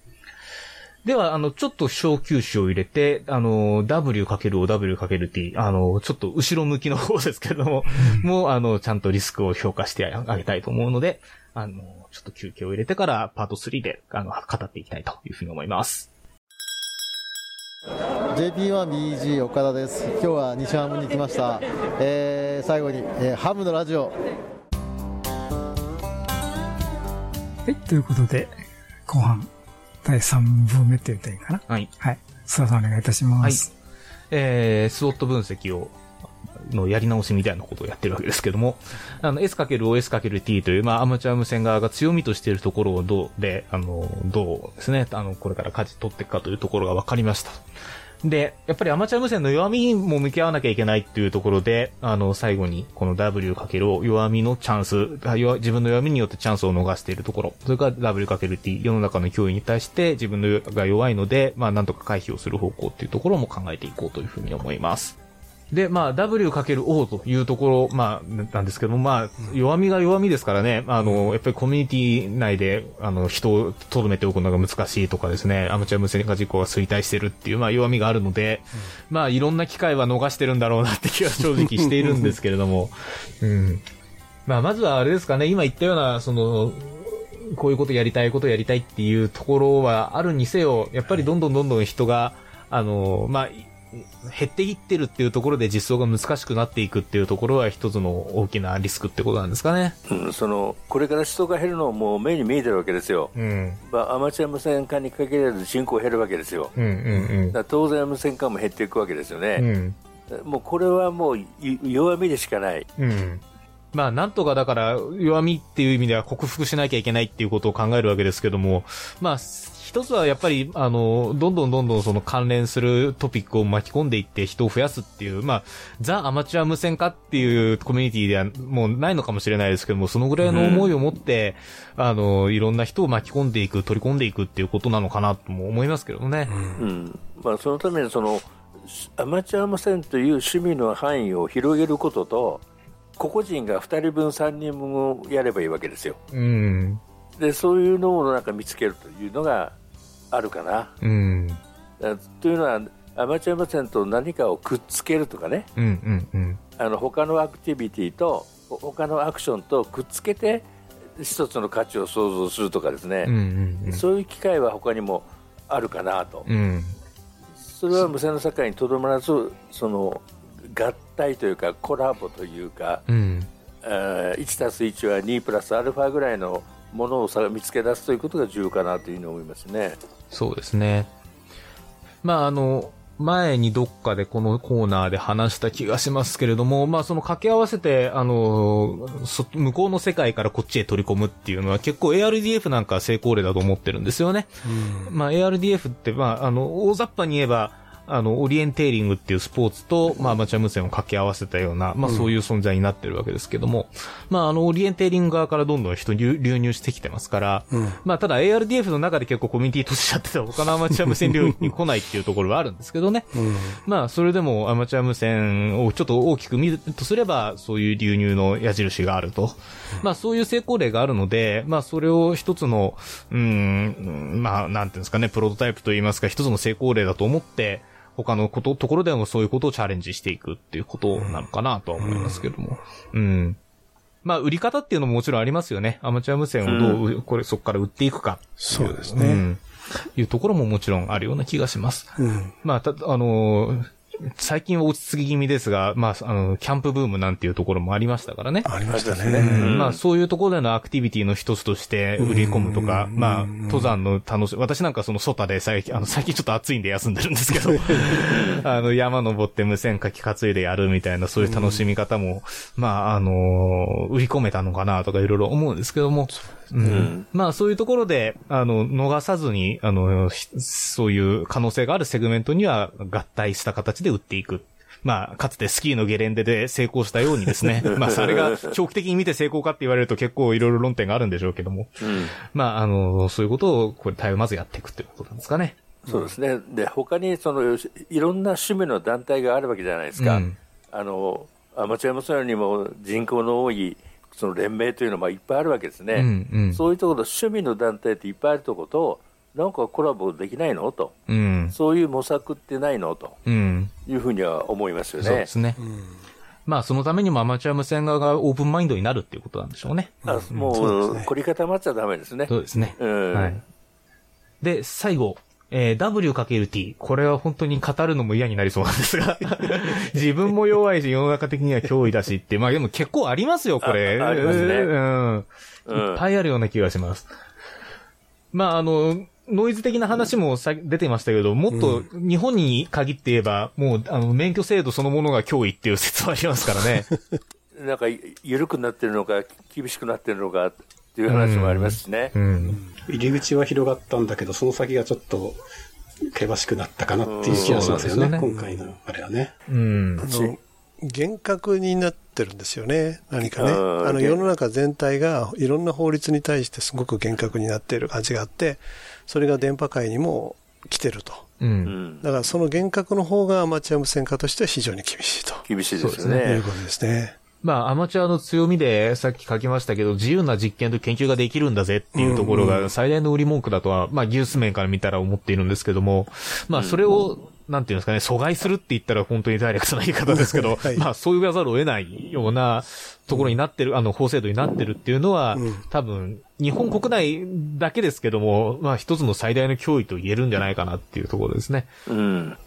では、あの、ちょっと小休止を入れて、あの、W×OW×T、あの、ちょっと後ろ向きの方ですけれども、もう、あの、ちゃんとリスクを評価してあげたいと思うので、あの、ちょっと休憩を入れてからパート3で、あの、語っていきたいというふうに思います。JP1BG 岡田です。今日は西ハムに来ました。えー、最後に、えー、ハムのラジオ。はい、ということで、後半。第3部目って言ったらいいかな？はい。はい。須田さんお願いいたします。はい。えー、スウォット分析を、のやり直しみたいなことをやってるわけですけども、あの、S×OS×T という、まあ、アマチュア無線側が強みとしているところをどう、で、あの、どうですね、あの、これから舵取っていくかというところが分かりました。で、やっぱりアマチュア無線の弱みも向き合わなきゃいけないっていうところで、あの、最後にこの W かける弱みのチャンス、自分の弱みによってチャンスを逃しているところ、それから W×T、世の中の脅威に対して自分のが弱いので、まあなんとか回避をする方向っていうところも考えていこうというふうに思います。で、まあ、W×O というところ、まあ、なんですけども、まあ、弱みが弱みですからね、あの、やっぱりコミュニティ内で、あの、人を留めておくのが難しいとかですね、アマチュア無線化事故が衰退してるっていう、まあ、弱みがあるので、うん、まあ、いろんな機会は逃してるんだろうなって気は正直しているんですけれども、うん。まあ、まずはあれですかね、今言ったような、その、こういうことやりたいことやりたいっていうところはあるにせよ、やっぱりどんどんどんどん人が、あの、まあ、減っていってるっていうところで実装が難しくなっていくっていうところは一つの大きなリスクってことなんですかね。うん、その、これから人が減るのももう目に見えてるわけですよ。うん。まあ、アマチュア無線化にかけられる人口減るわけですよ。うんうんうん。当然無線化も減っていくわけですよね。うん。もうこれはもう弱みでしかない。うん。まあ、なんとかだから弱みっていう意味では克服しなきゃいけないっていうことを考えるわけですけども、まあ、一つはやっぱり、あの、どんどんどんどんその関連するトピックを巻き込んでいって人を増やすっていう、まあ、ザ・アマチュア無線化っていうコミュニティではもうないのかもしれないですけども、そのぐらいの思いを持って、うん、あの、いろんな人を巻き込んでいく、取り込んでいくっていうことなのかなとも思いますけどね。うん。まあ、そのためにその、アマチュア無線という趣味の範囲を広げることと、個々人が2人分、3人分をやればいいわけですよ。うん、でそういうのをなんか見つけるというのがあるかな。うん、というのはアマチュア無線と何かをくっつけるとかね、うんうんうん、あの他のアクティビティと他のアクションとくっつけて一つの価値を創造するとかですね、うんうんうん、そういう機会は他にもあるかなと、うん、それは無線の世界にとどまらずその合体というかコラボというか、うん、1たす1は2プラスアルファぐらいのものを見つけ出すということが重要かなというふうに思いますね。そうですね。まあ、あの、前にどっかでこのコーナーで話した気がしますけれども、まあその掛け合わせて、あの、向こうの世界からこっちへ取り込むっていうのは結構 ARDF なんか成功例だと思ってるんですよね。うん、まあ ARDF って、まああの、大雑把に言えば、あの、オリエンテーリングっていうスポーツと、まあ、アマチュア無線を掛け合わせたような、まあ、そういう存在になってるわけですけども、うん、まあ、あの、オリエンテーリング側からどんどん人流入してきてますから、うん、まあ、ただ ARDF の中で結構コミュニティ閉じちゃってた他のアマチュア無線領域に来ないっていうところはあるんですけどね。うん、まあ、それでもアマチュア無線をちょっと大きく見るとすれば、そういう流入の矢印があると。まあ、そういう成功例があるので、まあ、それを一つの、うん、まあ、なんていうんですかね、プロトタイプといいますか、一つの成功例だと思って、他のこと、ところでもそういうことをチャレンジしていくっていうことなのかなとは思いますけども。うん。まあ、売り方っていうのももちろんありますよね。アマチュア無線をどう、これ、そこから売っていくかそうですね。うん。いうところももちろんあるような気がします。うん。まあ、た、あのー最近は落ち着き気味ですが、まあ、あの、キャンプブームなんていうところもありましたからね。ありましたね。うん、まあ、そういうところでのアクティビティの一つとして売り込むとか、まあ、登山の楽し、私なんかそのソタで最近、あの、最近ちょっと暑いんで休んでるんですけど、あの、山登って無線かき担いでやるみたいな、そういう楽しみ方も、まあ、あの、売り込めたのかなとかいろいろ思うんですけども、うん、まあそういうところで、あの、逃さずに、あの、そういう可能性があるセグメントには合体した形で売っていく。まあ、かつてスキーのゲレンデで成功したようにですね。まあ、それが長期的に見て成功かって言われると結構いろいろ論点があるんでしょうけども。うん、まあ、あの、そういうことを、これ、対応まずやっていくっていうことなんですかね。そうですね。で、他に、その、いろんな趣味の団体があるわけじゃないですか。うん、あの、アマチュア無線にも人口の多い、その連盟というのもいっぱいあるわけですね、うんうん、そういうところ、趣味の団体っていっぱいあるところと、なんかコラボできないのと、うん、そういう模索ってないのと、うん、いうふうには思いますよね。そうですね。うんまあ、そのためにもアマチュア無線側がオープンマインドになるっていうことなんでしょうね。あもう、凝り固まっちゃダメですね。そうですね。うん、はい。で、最後、えー、W×T。これは本当に語るのも嫌になりそうなんですが 自分も弱いし、世の中的には脅威だしって、まあでも結構ありますよ、これ。ありますね。うん。いっぱいあるような気がします。まあ、あの、ノイズ的な話もさ出てましたけど、もっと日本に限って言えば、もう、あの、免許制度そのものが脅威っていう説はありますからね。なんか、緩くなってるのか、厳しくなってるのかっていう話もありますしね。うん、うん入り口は広がったんだけど、その先がちょっと険しくなったかなっていう気がしますよね、今回のあれはね。うん。あの、厳格になってるんですよね。何かね。あの世の中全体がいろんな法律に対してすごく厳格になっている感じがあって、それが電波界にも来てると。うん。だからその厳格の方がアマチュア無線化としては非常に厳しいと。厳しいですね。いうことですね。まあ、アマチュアの強みで、さっき書きましたけど、自由な実験と研究ができるんだぜっていうところが最大の売り文句だとは、まあ、技術面から見たら思っているんですけども、まあ、それを、なんていうんですかね、阻害するって言ったら本当にダイレクトな言い方ですけど、はい、まあ、そう言わざるを得ないようなところになってる、あの、法制度になってるっていうのは、多分、日本国内だけですけども、まあ、一つの最大の脅威と言えるんじゃないかなっていうところですね。うん。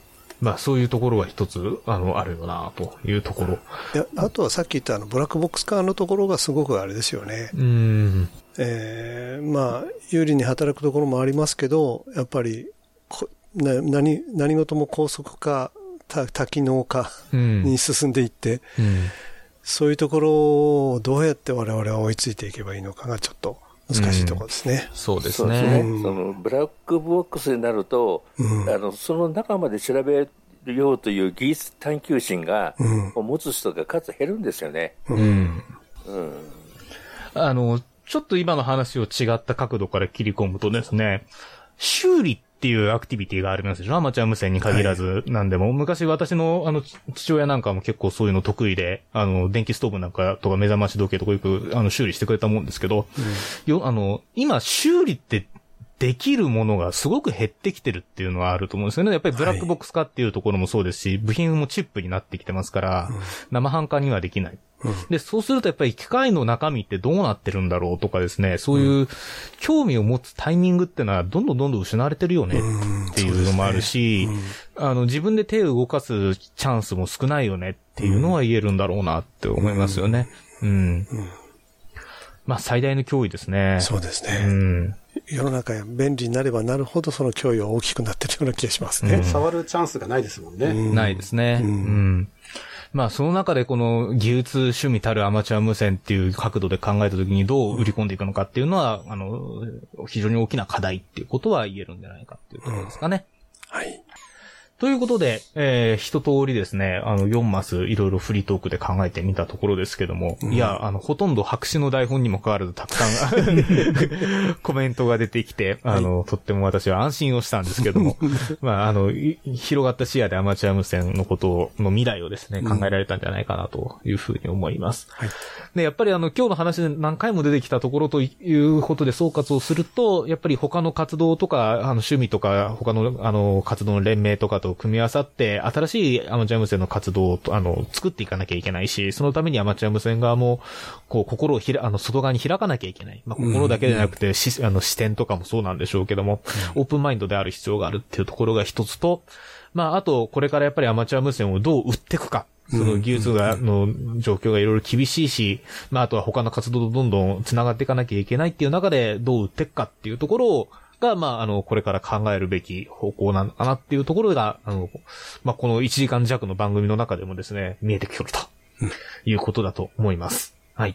まあそういうところは一つ、あの、あるよな、というところ。いや、あとはさっき言ったあの、ブラックボックス化のところがすごくあれですよね。うん。えー、まあ、有利に働くところもありますけど、やっぱり、な何、何事も高速化、多多機能化に進んでいって、うんうん、そういうところをどうやって我々は追いついていけばいいのかがちょっと難しいところですね。うん、そうですね。うん、そのブラックボックスになると、うん、あのその中まで調べるようという技術探求心が、持つ人が数減るんですよね。うん。あの、ちょっと今の話を違った角度から切り込むとですね、修理っていうアクティビティがありますでしょ？アマチュア無線に限らずなんでも。はい、昔私のあの父親なんかも結構そういうの得意で、あの、電気ストーブなんかとか目覚まし時計とかよくあの修理してくれたもんですけど、うん、よ、あの、今修理ってできるものがすごく減ってきてるっていうのはあると思うんですよね。やっぱりブラックボックス化っていうところもそうですし、はい、部品もチップになってきてますから、うん、生半可にはできない。で、そうするとやっぱり機械の中身ってどうなってるんだろうとかですね、そういう興味を持つタイミングってのはどんどんどんどん失われてるよねっていうのもあるし、あの、自分で手を動かすチャンスも少ないよねっていうのは言えるんだろうなって思いますよね。うん。まあ最大の脅威ですね。そうですね。うん。世の中や便利になればなるほどその脅威は大きくなってるような気がしますね。うん、触るチャンスがないですもんね。ないですね。うん。まあその中でこの技術趣味たるアマチュア無線っていう角度で考えたときにどう売り込んでいくのかっていうのは、あの、非常に大きな課題っていうことは言えるんじゃないかっていうところですかね。はい。ということで、えー、一通りですね、あの、4マスいろいろフリートークで考えてみたところですけども、うん、いや、あの、ほとんど白紙の台本にもかかわらずたくさん コメントが出てきて、あの、はい、とっても私は安心をしたんですけども、まあ、あの、広がった視野でアマチュア無線のことを、の未来をですね、考えられたんじゃないかなというふうに思います。はい、で、やっぱりあの、今日の話で何回も出てきたところということで総括をすると、やっぱり他の活動とか、あの、趣味とか、他の、あの、活動の連盟とかと組み合わさって、新しいアマチュア無線の活動を、あの、作っていかなきゃいけないし、そのためにアマチュア無線側も、こう、心をひら、あの、外側に開かなきゃいけない。まあ、心だけでなくて、うん、し、あの、視点とかもそうなんでしょうけども、うん、オープンマインドである必要があるっていうところが一つと、まあ、あと、これからやっぱりアマチュア無線をどう売っていくか。その技術が、の状況がいろいろ厳しいし、まあ、あとは他の活動とどんどん繋がっていかなきゃいけないっていう中で、どう売っていくかっていうところを、が、まあ、あの、これから考えるべき方向なのかなっていうところが、あの、まあ、この1時間弱の番組の中でもですね、見えてくると、いうことだと思います。はい。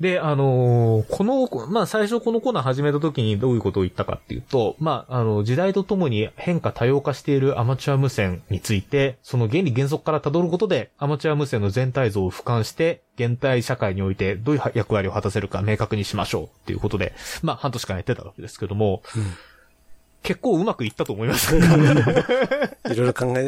で、あのー、この、まあ、最初このコーナー始めた時にどういうことを言ったかっていうと、まあ、あの、時代とともに変化多様化しているアマチュア無線について、その原理原則から辿ることで、アマチュア無線の全体像を俯瞰して、現代社会においてどういう役割を果たせるか明確にしましょうっていうことで、まあ、半年間やってたわけですけども、うん。結構うまくいったと思います。いろいろ考え、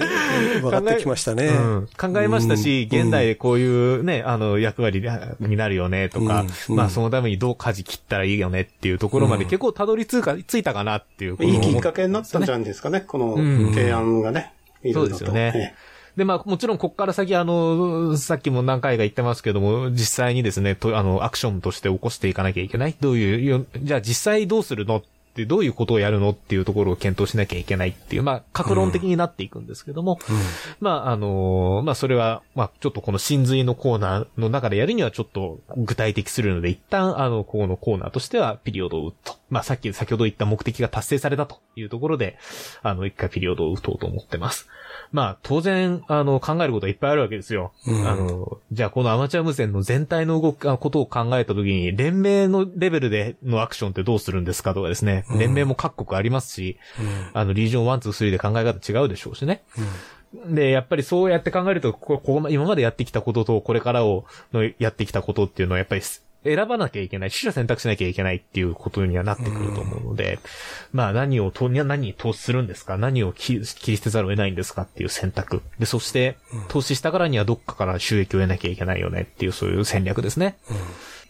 分かってきましたね。うん、考えましたし、現代でこういうね、あの、役割になるよねとか、うん、まあそのためにどう舵切ったらいいよねっていうところまで結構たどり着か、ついたかなっていういいきっかけになったんじゃないですかね、この提案がね。そうですよね。で、まあ、もちろん、こっから先、あの、さっきも何回か言ってますけども、実際にですね、と、あの、アクションとして起こしていかなきゃいけない。どういう、じゃあ実際どうするのってどういうことをやるのっていうところを検討しなきゃいけないっていう、まあ、格論的になっていくんですけども、うん、まあ、あのー、まあ、それは、まあ、ちょっとこの真髄のコーナーの中でやるにはちょっと具体的するので、一旦、あの、ここのコーナーとしてはピリオドを打つとまあさっき、先ほど言った目的が達成されたというところで、あの、一回ピリオドを打とうと思ってます。まあ、当然、あの、考えることはいっぱいあるわけですよ。うん、あの、じゃあこのアマチュア無線の全体の動くことを考えたときに、連盟のレベルでのアクションってどうするんですかとかですね、うん、連盟も各国ありますし、うん、あの、リージョン1、2、3で考え方違うでしょうしね。で、やっぱりそうやって考えると、ここ今までやってきたことと、これからを、のやってきたことっていうのは、やっぱり選ばなきゃいけない、取捨選択しなきゃいけないっていうことにはなってくると思うので、まあ何をと、何に投資するんですか何を切り捨てざるを得ないんですかっていう選択。で、そして、投資したからにはどっかから収益を得なきゃいけないよねっていうそういう戦略ですね。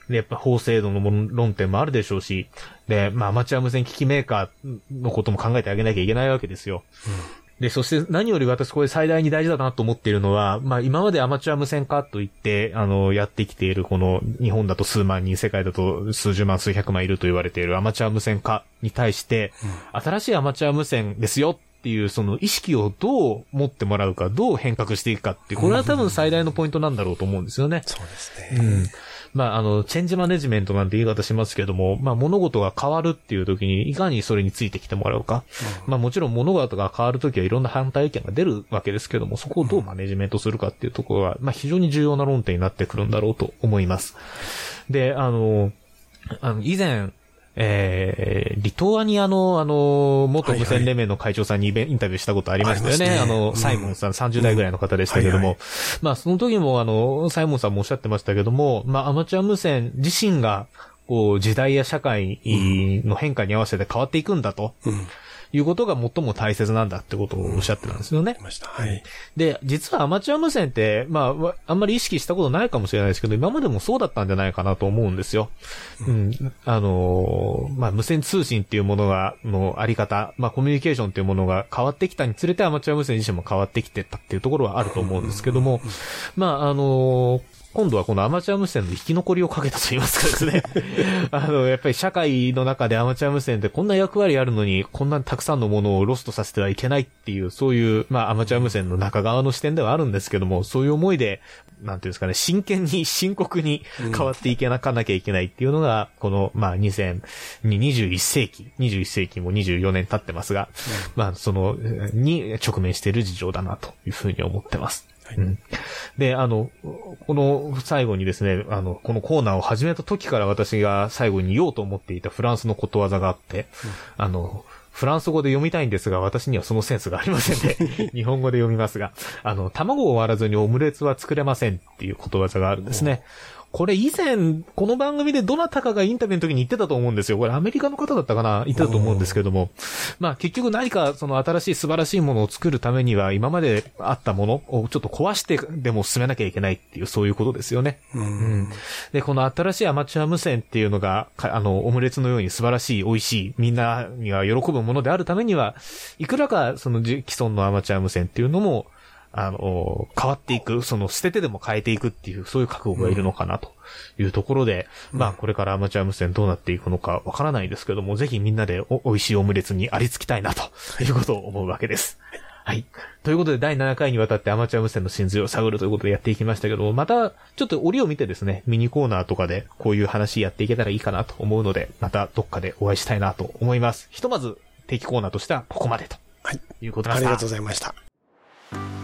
で、やっぱ法制度の論点もあるでしょうし、で、まあアマチュア無線機器メーカーのことも考えてあげなきゃいけないわけですよ。うんで、そして何より私これ最大に大事だなと思っているのは、まあ今までアマチュア無線化といって、あの、やってきているこの日本だと数万人、世界だと数十万、数百万いると言われているアマチュア無線化に対して、うん、新しいアマチュア無線ですよっていうその意識をどう持ってもらうか、どう変革していくかって、これは多分最大のポイントなんだろうと思うんですよね。そうですね。うんまあ、あの、チェンジマネジメントなんて言い方しますけども、まあ、物事が変わるっていう時に、いかにそれについてきてもらうか。うん、まあ、もちろん物事が変わる時はいろんな反対意見が出るわけですけども、そこをどうマネジメントするかっていうところは、まあ、非常に重要な論点になってくるんだろうと思います。で、あの、あの、以前、えー、リトアニアの、あの、元無線連盟の会長さんにイベ、インタビューしたことありましたよね。あねあの、サイモンさん、30代ぐらいの方でしたけども。まあ、その時も、あの、サイモンさんもおっしゃってましたけども、まあ、アマチュア無線自身が、こう、時代や社会の変化に合わせて変わっていくんだと。うんいうことが最も大切なんだってことをおっしゃってたんですよね。はい。で、実はアマチュア無線って、まあ、あんまり意識したことないかもしれないですけど、今までもそうだったんじゃないかなと思うんですよ。うん。あのまあ、無線通信っていうものが、のあり方、まあ、コミュニケーションっていうものが変わってきたにつれてアマチュア無線自身も変わってきてたっていうところはあると思うんですけども、まあ、あの今度はこのアマチュア無線の生き残りをかけたと言いますかですね。あの、やっぱり社会の中でアマチュア無線ってこんな役割あるのに、こんなたくさんのものをロストさせてはいけないっていう、そういう、まあアマチュア無線の中側の視点ではあるんですけども、そういう思いで、なんていうんですかね、真剣に、深刻に変わっていけなかなきゃいけないっていうのが、この、まあ2021世紀、21世紀も24年経ってますが、まあその、に直面している事情だなというふうに思ってます。はい、うん。で、あの、この最後にですね、あの、このコーナーを始めた時から私が最後に言おうと思っていたフランスのことわざがあって、うん、あの、フランス語で読みたいんですが、私にはそのセンスがありませんで、日本語で読みますが、あの、卵を割らずにオムレツは作れませんっていうことわざがあるんですね。これ以前、この番組でどなたかがインタビューの時に言ってたと思うんですよ。これアメリカの方だったかな？言ってたと思うんですけども。まあ結局何かその新しい素晴らしいものを作るためには今まであったものをちょっと壊してでも進めなきゃいけないっていうそういうことですよね。うん、で、この新しいアマチュア無線っていうのが、あの、オムレツのように素晴らしい、美味しい、みんなには喜ぶものであるためには、いくらかその既存のアマチュア無線っていうのも、あの、変わっていく、その捨ててでも変えていくっていう、そういう覚悟がいるのかなというところで、うん、まあこれからアマチュア無線どうなっていくのかわからないですけども、ぜひみんなでお美味しいオムレツにありつきたいなということを思うわけです。はい。ということで、第7回にわたってアマチュア無線の真髄を探るということでやっていきましたけども、また、ちょっと折を見てですね、ミニコーナーとかでこういう話やっていけたらいいかなと思うので、またどっかでお会いしたいなと思います。ひとまず、定期コーナーとしてはここまでと。はい。いうことですありがとうございました。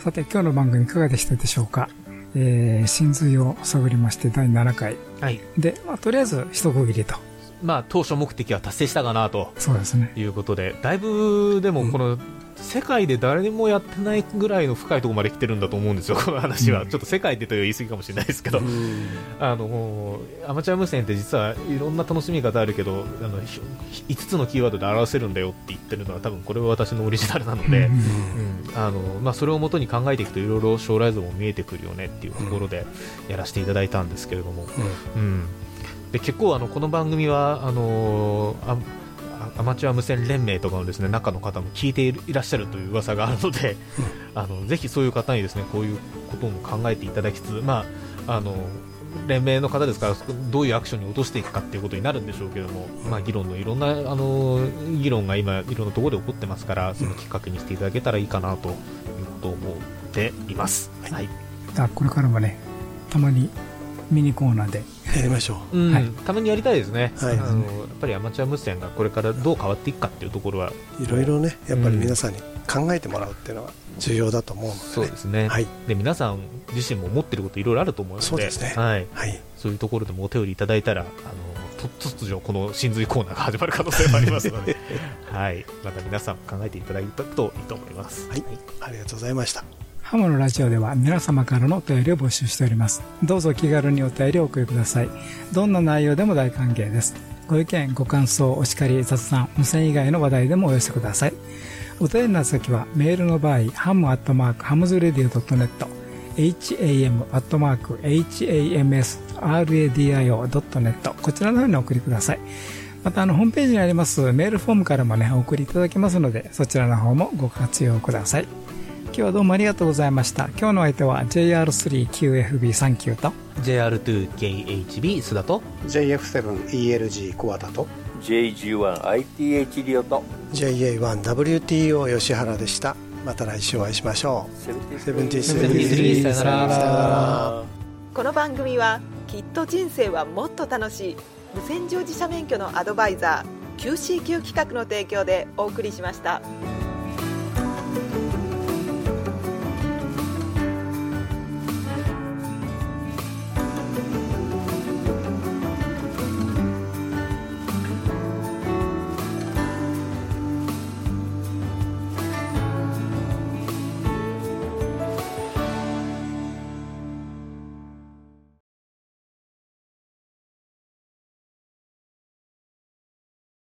さて、今日の番組いかがでしたでしょうか？えー、真髄を探りまして第7回。はい。で、まあ、とりあえず一区切りと。まあ、当初目的は達成したかなと。そうですね。いうことで、だいぶ、でも、この、世界で誰にもやってないぐらいの深いところまで来てるんだと思うんですよ、この話は。うん、ちょっと世界でという言い過ぎかもしれないですけど、うん、あのアマチュア無線って実はいろんな楽しみ方あるけどあの5つのキーワードで表せるんだよって言ってるのは多分これは私のオリジナルなので、うん、あのまあ、それをもとに考えていくといろいろ将来像も見えてくるよねっていうところでやらせていただいたんですけれども。うん。で結構あのこの番組はあのー、アマチュア無線連盟とかのですね中の方も聞いていらっしゃるという噂があるので、あのぜひそういう方にですねこういうことも考えていただきつつ、まあ、あの連盟の方ですからどういうアクションに落としていくかっていうことになるんでしょうけども、まあ、議論のいろんなあの議論が今、いろんなところで起こってますからそのきっかけにしていただけたらいいかなということを思っています。はい、はい、これからもねたまにミニコーナーで。やりましょう、うん。はい、たまにやりたいですね、はい、あのやっぱりアマチュア無線がこれからどう変わっていくかっていうところは。いろいろねやっぱり皆さんに考えてもらうっていうのは重要だと思うので、ね、そうですね、はい、で皆さん自身も持ってることいろいろあると思うので。そうですね、はい、はい、そういうところでもお手売りいただいたらあの突如この真髄コーナーが始まる可能性もありますので、はい、また皆さん考えていただいたといいと思います、はい、ありがとうございましたハモのラジオでは皆様からのお便りを募集しております。どうぞ気軽にお便りをお送りください。どんな内容でも大歓迎です。ご意見、ご感想、お叱り、雑談、無線以外の話題でもお寄せください。お便りの先はメールの場合、 ham アットマーク hamsradio.net、ham アットマーク hamsradio.net こちらの方にお送りください。またあのホームページにありますメールフォームからもね、お送りいただけますので、そちらの方もご活用ください。今日はどうもありがとうございました。今日の相手は JR3QFB39 と。JR2KHB 須田と。JF7ELG 小畑と。JG1ITH リオと。JA1WTO 吉原でした。また来週お会いしましょう。73さよなら。この番組はきっと人生はもっと楽しい。無線乗自社免許のアドバイザー QCQ 企画の提供でお送りしました。